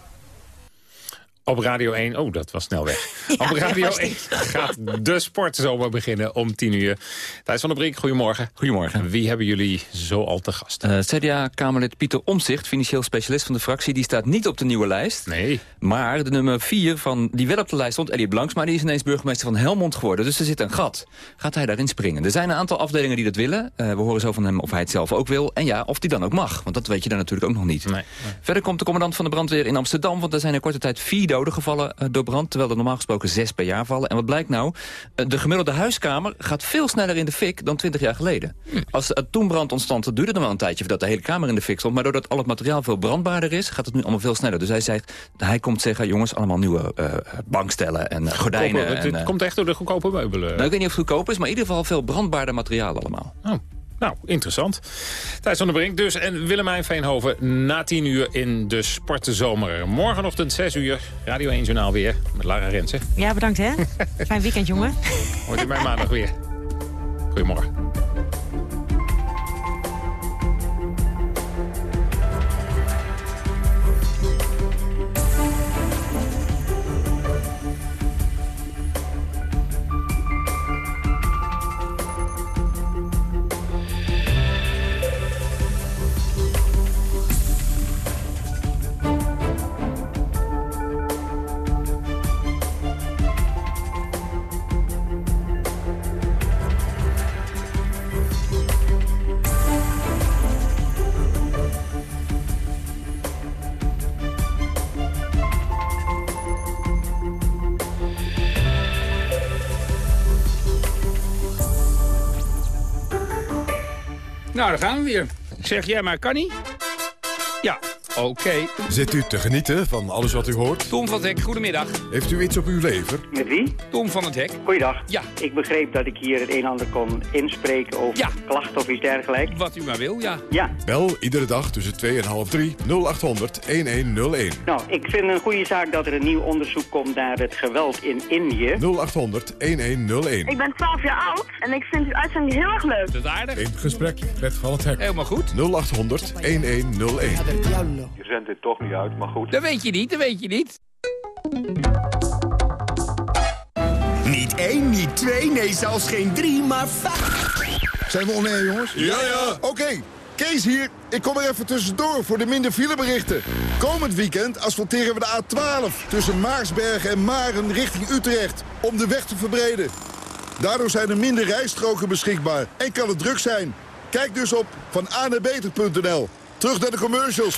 Op Radio 1, oh, dat was snel weg. Ja, op Radio 1 gaat de sportzomer beginnen om 10 uur. Thijs van der Brink, goedemorgen.
Goedemorgen.
Wie hebben jullie zo al te gast?
Uh, CDA-Kamerlid Pieter Omzicht, financieel specialist van de fractie... die staat niet op de nieuwe lijst.
Nee.
Maar de nummer 4, van, die wel op de lijst stond, Eddie Blanks... maar die is ineens burgemeester van Helmond geworden. Dus er zit een gat. Gaat hij daarin springen? Er zijn een aantal afdelingen die dat willen. Uh, we horen zo van hem of hij het zelf ook wil. En ja, of die dan ook mag. Want dat weet je dan natuurlijk ook nog niet.
Nee, nee.
Verder komt de commandant van de brandweer in Amsterdam... want er zijn in korte tijd vier doden gevallen door brand... terwijl er normaal gesproken zes per jaar vallen. En wat blijkt nou? De gemiddelde huiskamer gaat veel sneller in de fik dan 20 jaar geleden. Als er toen brand ontstond, duurde dan wel een tijdje... voordat de hele kamer in de fik stond. Maar doordat al het materiaal veel brandbaarder is... gaat het nu allemaal veel sneller. Dus hij zegt, hij komt zeggen... jongens, allemaal nieuwe uh, bankstellen en gordijnen.
Het,
en, uh,
komt echt door de goedkope meubelen.
Nou, ik weet niet of het goedkoop is, maar in ieder geval veel brandbaarder materiaal allemaal.
Oh. Nou, interessant. Thijs van der Brink dus en Willemijn Veenhoven na 10 uur in de Sportenzomer. Morgenochtend 6 uur, Radio 1 Journaal weer met Lara Rensen.
Ja, bedankt hè. Fijn weekend, jongen.
Hoort u mij maandag weer. Goedemorgen.
Weer. Zeg jij maar, kan niet? Ja, oké. Okay.
Zit u te genieten van alles wat u hoort?
Tom van het Hek, goedemiddag.
Heeft u iets op uw lever?
Met wie?
Tom van het Hek.
Goeiedag.
Ja.
Ik begreep dat ik hier het een en ander kon inspreken over
ja.
klachten of iets dergelijks.
Wat u maar wil, ja.
Ja.
Bel iedere dag tussen 2 en half 3 0800 1101.
Nou, ik vind een goede zaak dat er een nieuw onderzoek komt naar het geweld in Indië.
0800 1101.
Ik ben 12 jaar oud en ik vind uw uitzending heel erg leuk.
Dat is aardig.
In gesprek met Van het Hek.
Helemaal goed.
0800 1101.
Je zendt dit toch niet uit, maar goed.
Dat weet je niet, dat weet je niet.
Niet één, niet twee, nee zelfs geen drie, maar vijf.
Zijn we oneer, jongens?
Ja, ja.
Oké, okay. Kees hier. Ik kom er even tussendoor voor de minder fileberichten. Komend weekend asfalteren we de A12 tussen Maarsbergen en Maren richting Utrecht... om de weg te verbreden. Daardoor zijn er minder rijstroken beschikbaar en kan het druk zijn. Kijk dus op van Terug naar de commercials.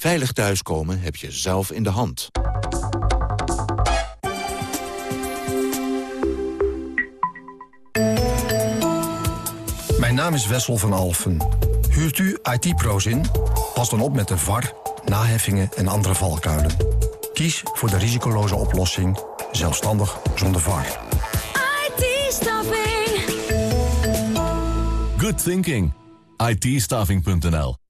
Veilig thuiskomen heb je zelf in de hand.
Mijn naam is Wessel van Alfen. Huurt u IT-pro's in? Pas dan op met de VAR, naheffingen en andere valkuilen. Kies voor de risicoloze oplossing, zelfstandig zonder VAR.
IT-staffing.
Good thinking. it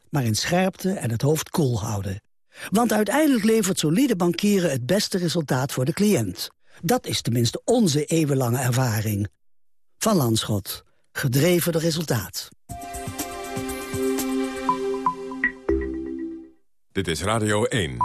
maar in scherpte en het hoofd koel houden. Want uiteindelijk levert solide bankieren het beste resultaat voor de cliënt. Dat is tenminste onze eeuwenlange ervaring. Van Landschot. Gedreven door resultaat.
Dit is Radio 1.